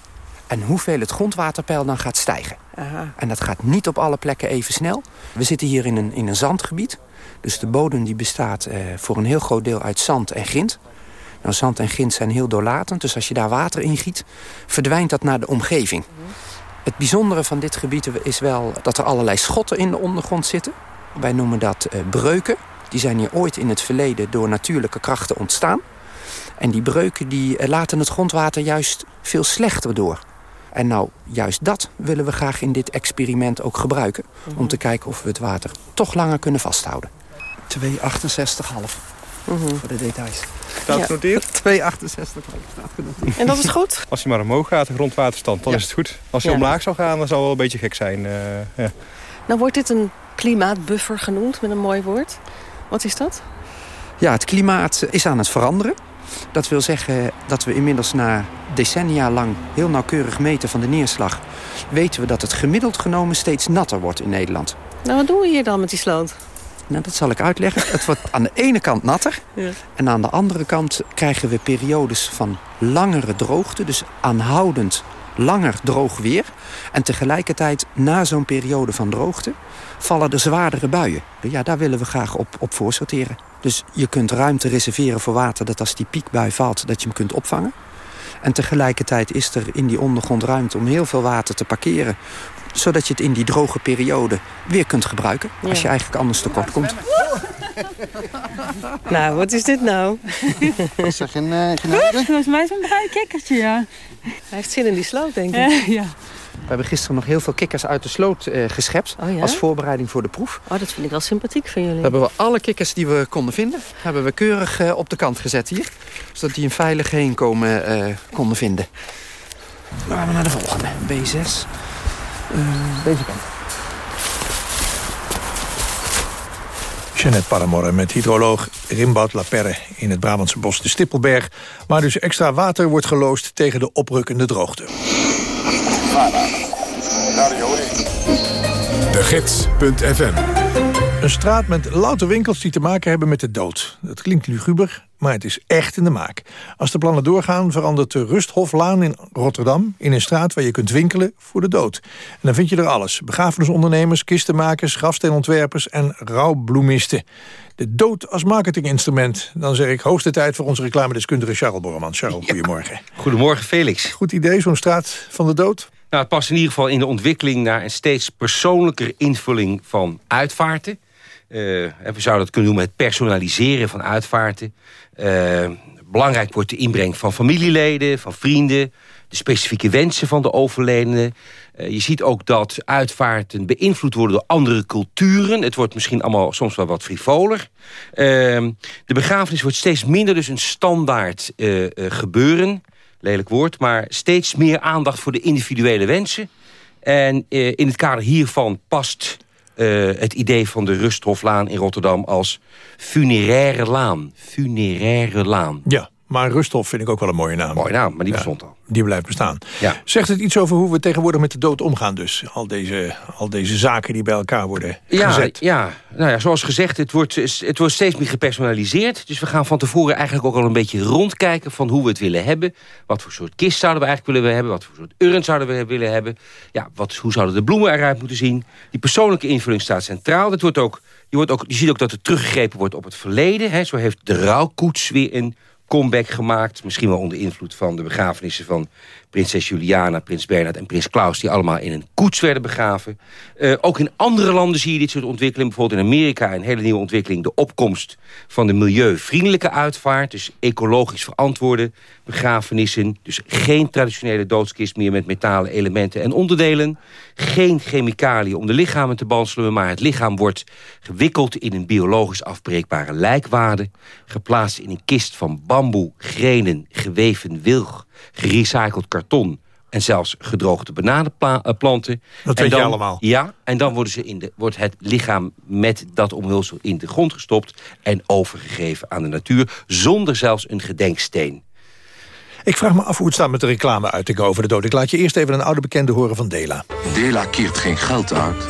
en hoeveel het grondwaterpeil dan gaat stijgen. Aha. En dat gaat niet op alle plekken even snel. We zitten hier in een, in een zandgebied. Dus de bodem die bestaat eh, voor een heel groot deel uit zand en grind. Nou, zand en grind zijn heel doorlatend. Dus als je daar water in giet, verdwijnt dat naar de omgeving. Het bijzondere van dit gebied is wel dat er allerlei schotten in de ondergrond zitten. Wij noemen dat eh, breuken. Die zijn hier ooit in het verleden door natuurlijke krachten ontstaan. En die breuken die eh, laten het grondwater juist veel slechter door. En nou, juist dat willen we graag in dit experiment ook gebruiken. Om te kijken of we het water toch langer kunnen vasthouden. 2,68,5 voor de details. Staat genoteerd? 2,68 <laughs> staat genoteerd. En dat is goed? <laughs> Als je maar omhoog gaat, de grondwaterstand, dan is het goed. Als je omlaag zou gaan, dan zou het wel een beetje gek zijn. Uh, ja. Nou wordt dit een klimaatbuffer genoemd, met een mooi woord. Wat is dat? Ja, het klimaat is aan het veranderen. Dat wil zeggen dat we inmiddels na decennia lang heel nauwkeurig meten van de neerslag... weten we dat het gemiddeld genomen steeds natter wordt in Nederland. Nou, wat doen we hier dan met die sloot? Nou, dat zal ik uitleggen. Het wordt aan de ene kant natter. Ja. En aan de andere kant krijgen we periodes van langere droogte. Dus aanhoudend langer droog weer. En tegelijkertijd, na zo'n periode van droogte... vallen er zwaardere buien. Ja, daar willen we graag op, op voorsorteren. Dus je kunt ruimte reserveren voor water... dat als die piekbui valt, dat je hem kunt opvangen. En tegelijkertijd is er in die ondergrond ruimte om heel veel water te parkeren zodat je het in die droge periode weer kunt gebruiken. Ja. Als je eigenlijk anders tekort komt. Nou, wat is dit nou? Is dat geen, uh, Volgens mij zo'n bruin kikkertje, ja. Hij heeft zin in die sloot, denk ik. Uh, ja. We hebben gisteren nog heel veel kikkers uit de sloot uh, geschept. Oh, ja? Als voorbereiding voor de proef. Oh, dat vind ik wel sympathiek van jullie. We hebben we alle kikkers die we konden vinden... hebben we keurig uh, op de kant gezet hier. Zodat die een veilig heenkomen uh, konden vinden. Dan gaan we naar de volgende. B6. deze kant. Jeanette Paramore met hydroloog Rimboud Laperre in het Brabantse bos de Stippelberg... waar dus extra water wordt geloosd tegen de oprukkende droogte. De Gids.fm Een straat met louter winkels die te maken hebben met de dood. Dat klinkt luguber, maar het is echt in de maak. Als de plannen doorgaan verandert de Rusthoflaan in Rotterdam... in een straat waar je kunt winkelen voor de dood. En dan vind je er alles. Begrafenisondernemers, kistenmakers, grafsteenontwerpers en rouwbloemisten. De dood als marketinginstrument. Dan zeg ik hoogste tijd voor onze reclamedeskundige Charles Borreman. Charles, goedemorgen. Goedemorgen, Felix. Goed idee, zo'n straat van de dood? Nou, het past in ieder geval in de ontwikkeling... naar een steeds persoonlijker invulling van uitvaarten. Uh, we zouden het kunnen noemen het personaliseren van uitvaarten. Uh, belangrijk wordt de inbreng van familieleden, van vrienden... de specifieke wensen van de overledene. Uh, je ziet ook dat uitvaarten beïnvloed worden door andere culturen. Het wordt misschien allemaal soms wel wat frivoler. de begrafenis wordt steeds minder dus een standaard gebeuren lelijk woord... maar steeds meer aandacht voor de individuele wensen. En eh, in het kader hiervan past het idee van de Rusthoflaan in Rotterdam... als funeraire laan. Funeraire laan. Ja, Maar Rusthof vind ik ook wel een mooie naam. Mooie naam, maar die bestond al. Die blijft bestaan. Ja. Zegt het iets over hoe we tegenwoordig met de dood omgaan dus? Al deze, al deze zaken die bij elkaar worden Ja, gezet. ja, nou ja, zoals gezegd, het wordt, het wordt steeds meer gepersonaliseerd. Dus we gaan van tevoren eigenlijk ook al een beetje rondkijken... van hoe we het willen hebben. Wat voor soort kist zouden we eigenlijk willen hebben? Wat voor soort urn zouden we willen hebben? Ja, wat, hoe zouden de bloemen eruit moeten zien? Die persoonlijke invulling staat centraal. Dat wordt ook, je, wordt ook, je ziet ook dat er teruggegrepen wordt op het verleden. Hè. Zo heeft de rouwkoets weer een comeback gemaakt. Misschien wel onder invloed van de begrafenissen van prinses Juliana, prins Bernhard en prins Klaus... die allemaal in een koets werden begraven. Uh, ook in andere landen zie je dit soort ontwikkelingen. Bijvoorbeeld in Amerika een hele nieuwe ontwikkeling... de opkomst van de milieuvriendelijke uitvaart. Dus ecologisch verantwoorde begrafenissen. Dus geen traditionele doodskist meer met metalen elementen en onderdelen. Geen chemicaliën om de lichamen te behandelen... maar het lichaam wordt gewikkeld in een biologisch afbreekbare lijkwade. Geplaatst in een kist van bamboe, grenen, geweven wilg gerecycled karton en zelfs gedroogde bananenplanten. Dat en weet dan, je allemaal. Ja, en dan worden ze in de, wordt het lichaam met dat omhulsel in de grond gestopt... en overgegeven aan de natuur, zonder zelfs een gedenksteen. Ik vraag me af hoe het staat met de reclameuiting over de dood. Ik laat je eerst even een oude bekende horen van Dela. Dela keert geen geld uit.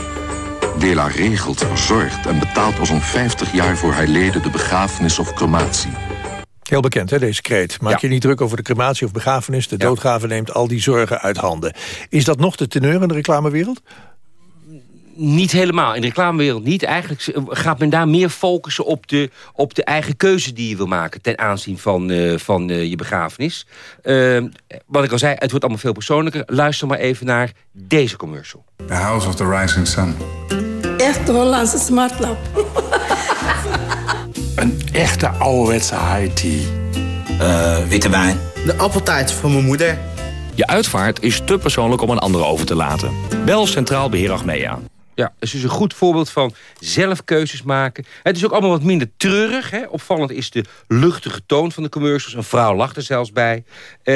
Dela regelt, verzorgt en betaalt al zo'n 50 jaar voor haar leden de begrafenis of crematie. Heel bekend, hè, deze kreet. Maak je niet druk over de crematie of begrafenis. De doodgave neemt al die zorgen uit handen. Is dat nog de teneur in de reclamewereld? Niet helemaal. In de reclamewereld niet. Eigenlijk gaat men daar meer focussen op de, op de eigen keuze die je wil maken... ten aanzien van, uh, van uh, je begrafenis. Uh, wat ik al zei, het wordt allemaal veel persoonlijker. Luister maar even naar deze commercial. The House of the Rising Sun. Echt Hollandse smartlap. <laughs> Een echte ouderwetse high tea. Uh, witte wijn. De appeltaart van mijn moeder. Je uitvaart is te persoonlijk om een ander over te laten. Bel Centraal Beheer Achmea. Ja, het is dus een goed voorbeeld van zelf keuzes maken. Het is ook allemaal wat minder treurig. Hè? Opvallend is de luchtige toon van de commercials. Een vrouw lacht er zelfs bij. Uh,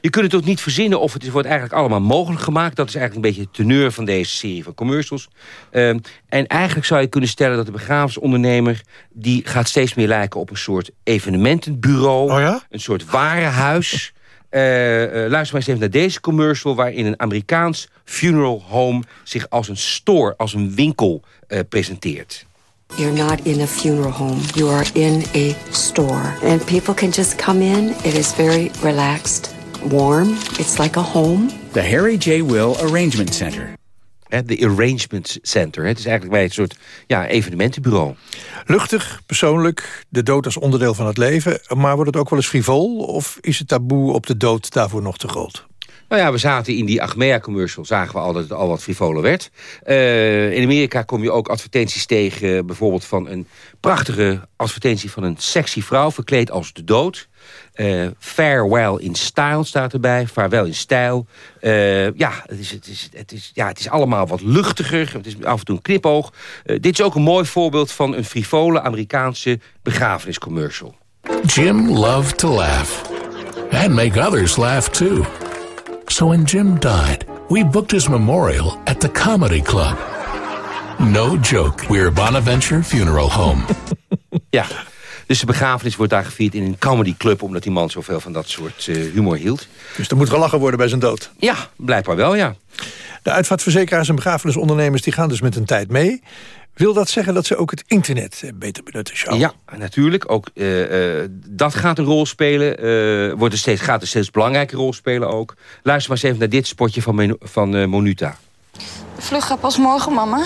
je kunt het ook niet verzinnen of het wordt eigenlijk allemaal mogelijk gemaakt. Dat is eigenlijk een beetje de teneur van deze serie van commercials. Uh, en eigenlijk zou je kunnen stellen dat de begrafenisondernemer... die gaat steeds meer lijken op een soort evenementenbureau. Oh ja? Een soort warenhuis... Uh, uh, luister maar eens even naar deze commercial... waarin een Amerikaans funeral home zich als een store, als een winkel uh, presenteert. You're not in a funeral home. You are in a store. And people can just come in. It is very relaxed, warm. It's like a home. The Harry J. Will Arrangement Center. De Arrangement Center. Het is eigenlijk bij een soort ja, evenementenbureau. Luchtig, persoonlijk, de dood als onderdeel van het leven. Maar wordt het ook wel eens frivol? Of is het taboe op de dood daarvoor nog te groot? Nou ja, we zaten in die Achmea-commercial, zagen we al dat het al wat frivoler werd. Uh, in Amerika kom je ook advertenties tegen, bijvoorbeeld van een prachtige advertentie van een sexy vrouw, verkleed als de dood. Uh, farewell in style staat erbij, vaarwel in stijl. Uh, ja, het is, het, is, het, is, ja, het is allemaal wat luchtiger, het is af en toe een knipoog. dit is ook een mooi voorbeeld van een frivole Amerikaanse begrafeniscommercial. Jim loved to laugh. And make others laugh too. So when Jim died, we booked his memorial at the Comedy Club. No joke, we're Bonaventure Funeral Home. <laughs> ja, dus de begrafenis wordt daar gevierd in een comedy club... omdat die man zoveel van dat soort uh, humor hield. Dus er moet gelachen worden bij zijn dood? Ja, blijkbaar wel, ja. De uitvaartverzekeraars en begrafenisondernemers... die gaan dus met een tijd mee. Wil dat zeggen dat ze ook het internet beter benutten, Charles? Ja, natuurlijk. Ook uh, uh, dat gaat een rol spelen. Uh, wordt er steeds, gaat een steeds belangrijke rol spelen ook. Luister maar eens even naar dit spotje van, van Monuta. De vlucht gaat pas morgen, mama.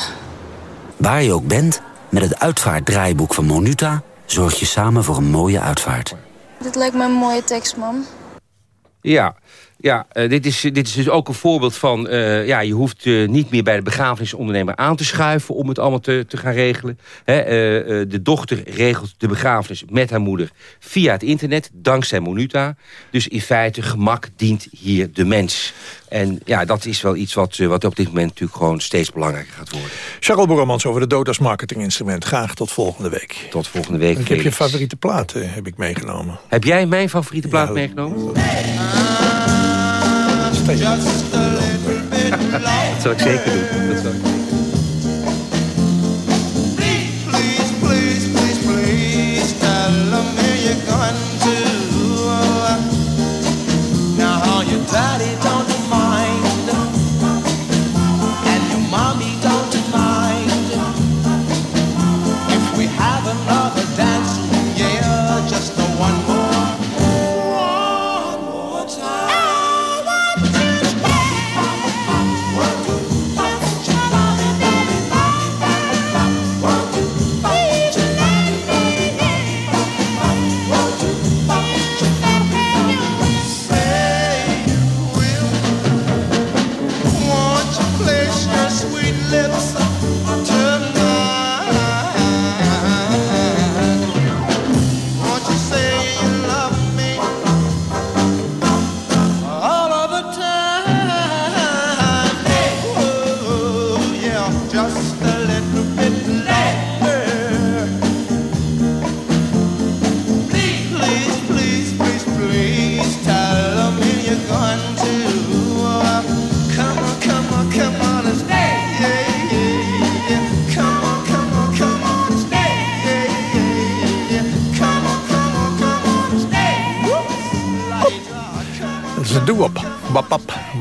Waar je ook bent, met het uitvaartdraaiboek van Monuta... zorg je samen voor een mooie uitvaart. Dit lijkt me een mooie tekst, mam. Ja, ja, uh, dit, is, dit is dus ook een voorbeeld van... Uh, ja, je hoeft uh, niet meer bij de begrafenisondernemer aan te schuiven... om het allemaal te, te gaan regelen. Hè, de dochter regelt de begrafenis met haar moeder via het internet... dankzij Monuta. Dus in feite, gemak dient hier de mens. En ja, dat is wel iets wat, wat op dit moment natuurlijk gewoon steeds belangrijker gaat worden. Charles Borremans over de dood als marketinginstrument. Graag tot volgende week. Tot volgende week. Ik heb je favoriete plaat heb ik meegenomen. Heb jij mijn favoriete plaat ja, meegenomen? <laughs> dat zal ik zeker doen. Dat zal ik.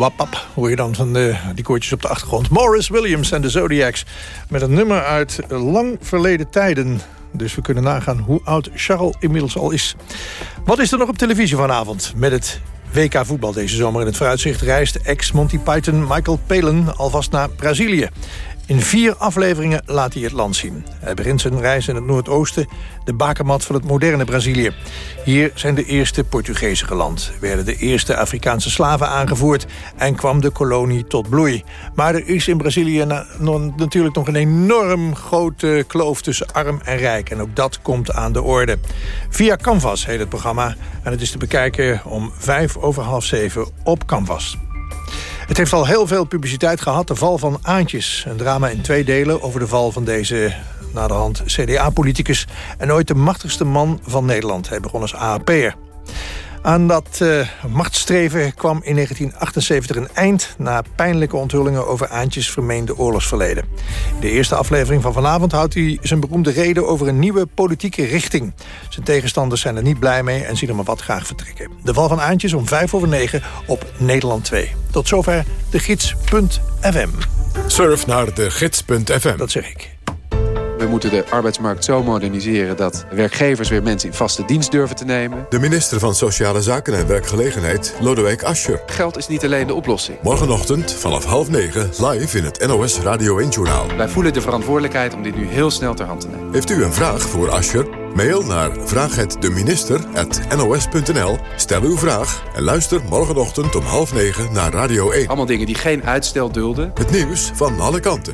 Wapap, hoor je dan van de, die koortjes op de achtergrond. Morris Williams en de Zodiacs. Met een nummer uit lang verleden tijden. Dus we kunnen nagaan hoe oud Charles inmiddels al is. Wat is er nog op televisie vanavond? Met het WK voetbal deze zomer in het vooruitzicht... reist ex-Monty Python Michael Palin alvast naar Brazilië. In vier afleveringen laat hij het land zien. Hij begint zijn reis in het Noordoosten, de bakermat van het moderne Brazilië. Hier zijn de eerste Portugezen geland, werden de eerste Afrikaanse slaven aangevoerd... en kwam de kolonie tot bloei. Maar er is in Brazilië natuurlijk nog een enorm grote kloof tussen arm en rijk. En ook dat komt aan de orde. Via Canvas heet het programma en het is te bekijken om vijf over half zeven op Canvas. Het heeft al heel veel publiciteit gehad, de val van Aantjes. Een drama in twee delen over de val van deze naderhand CDA-politicus... en ooit de machtigste man van Nederland. Hij begon als AAP'er. Aan dat uh, machtsstreven kwam in 1978 een eind... na pijnlijke onthullingen over Aantjes vermeende oorlogsverleden. In de eerste aflevering van vanavond houdt hij zijn beroemde reden... over een nieuwe politieke richting. Zijn tegenstanders zijn er niet blij mee en zien hem maar wat graag vertrekken. De val van Aantjes om 5 over 9 op Nederland 2. Tot zover de gids.fm. Surf naar de gids.fm. Dat zeg ik. We moeten de arbeidsmarkt zo moderniseren dat werkgevers weer mensen in vaste dienst durven te nemen. De minister van Sociale Zaken en Werkgelegenheid, Lodewijk Asscher. Geld is niet alleen de oplossing. Morgenochtend vanaf half negen live in het NOS Radio 1-journaal. Wij voelen de verantwoordelijkheid om dit nu heel snel ter hand te nemen. Heeft u een vraag voor Asscher? Mail naar vraaghetdeminister.nos.nl. Stel uw vraag en luister morgenochtend om half negen naar Radio 1. Allemaal dingen die geen uitstel dulden. Het nieuws van alle kanten.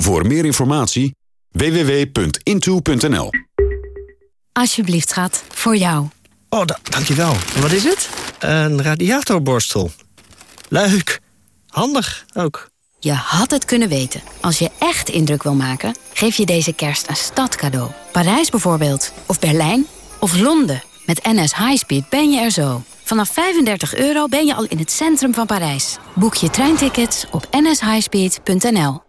Voor meer informatie www.into.nl Alsjeblieft, schat. Voor jou. Oh, dankjewel. En wat is het? Een radiatorborstel. Leuk. Handig ook. Je had het kunnen weten. Als je echt indruk wil maken, geef je deze kerst een stadcadeau. Parijs bijvoorbeeld. Of Berlijn. Of Londen. Met NS Highspeed ben je er zo. Vanaf 35 euro ben je al in het centrum van Parijs. Boek je treintickets op nshighspeed.nl.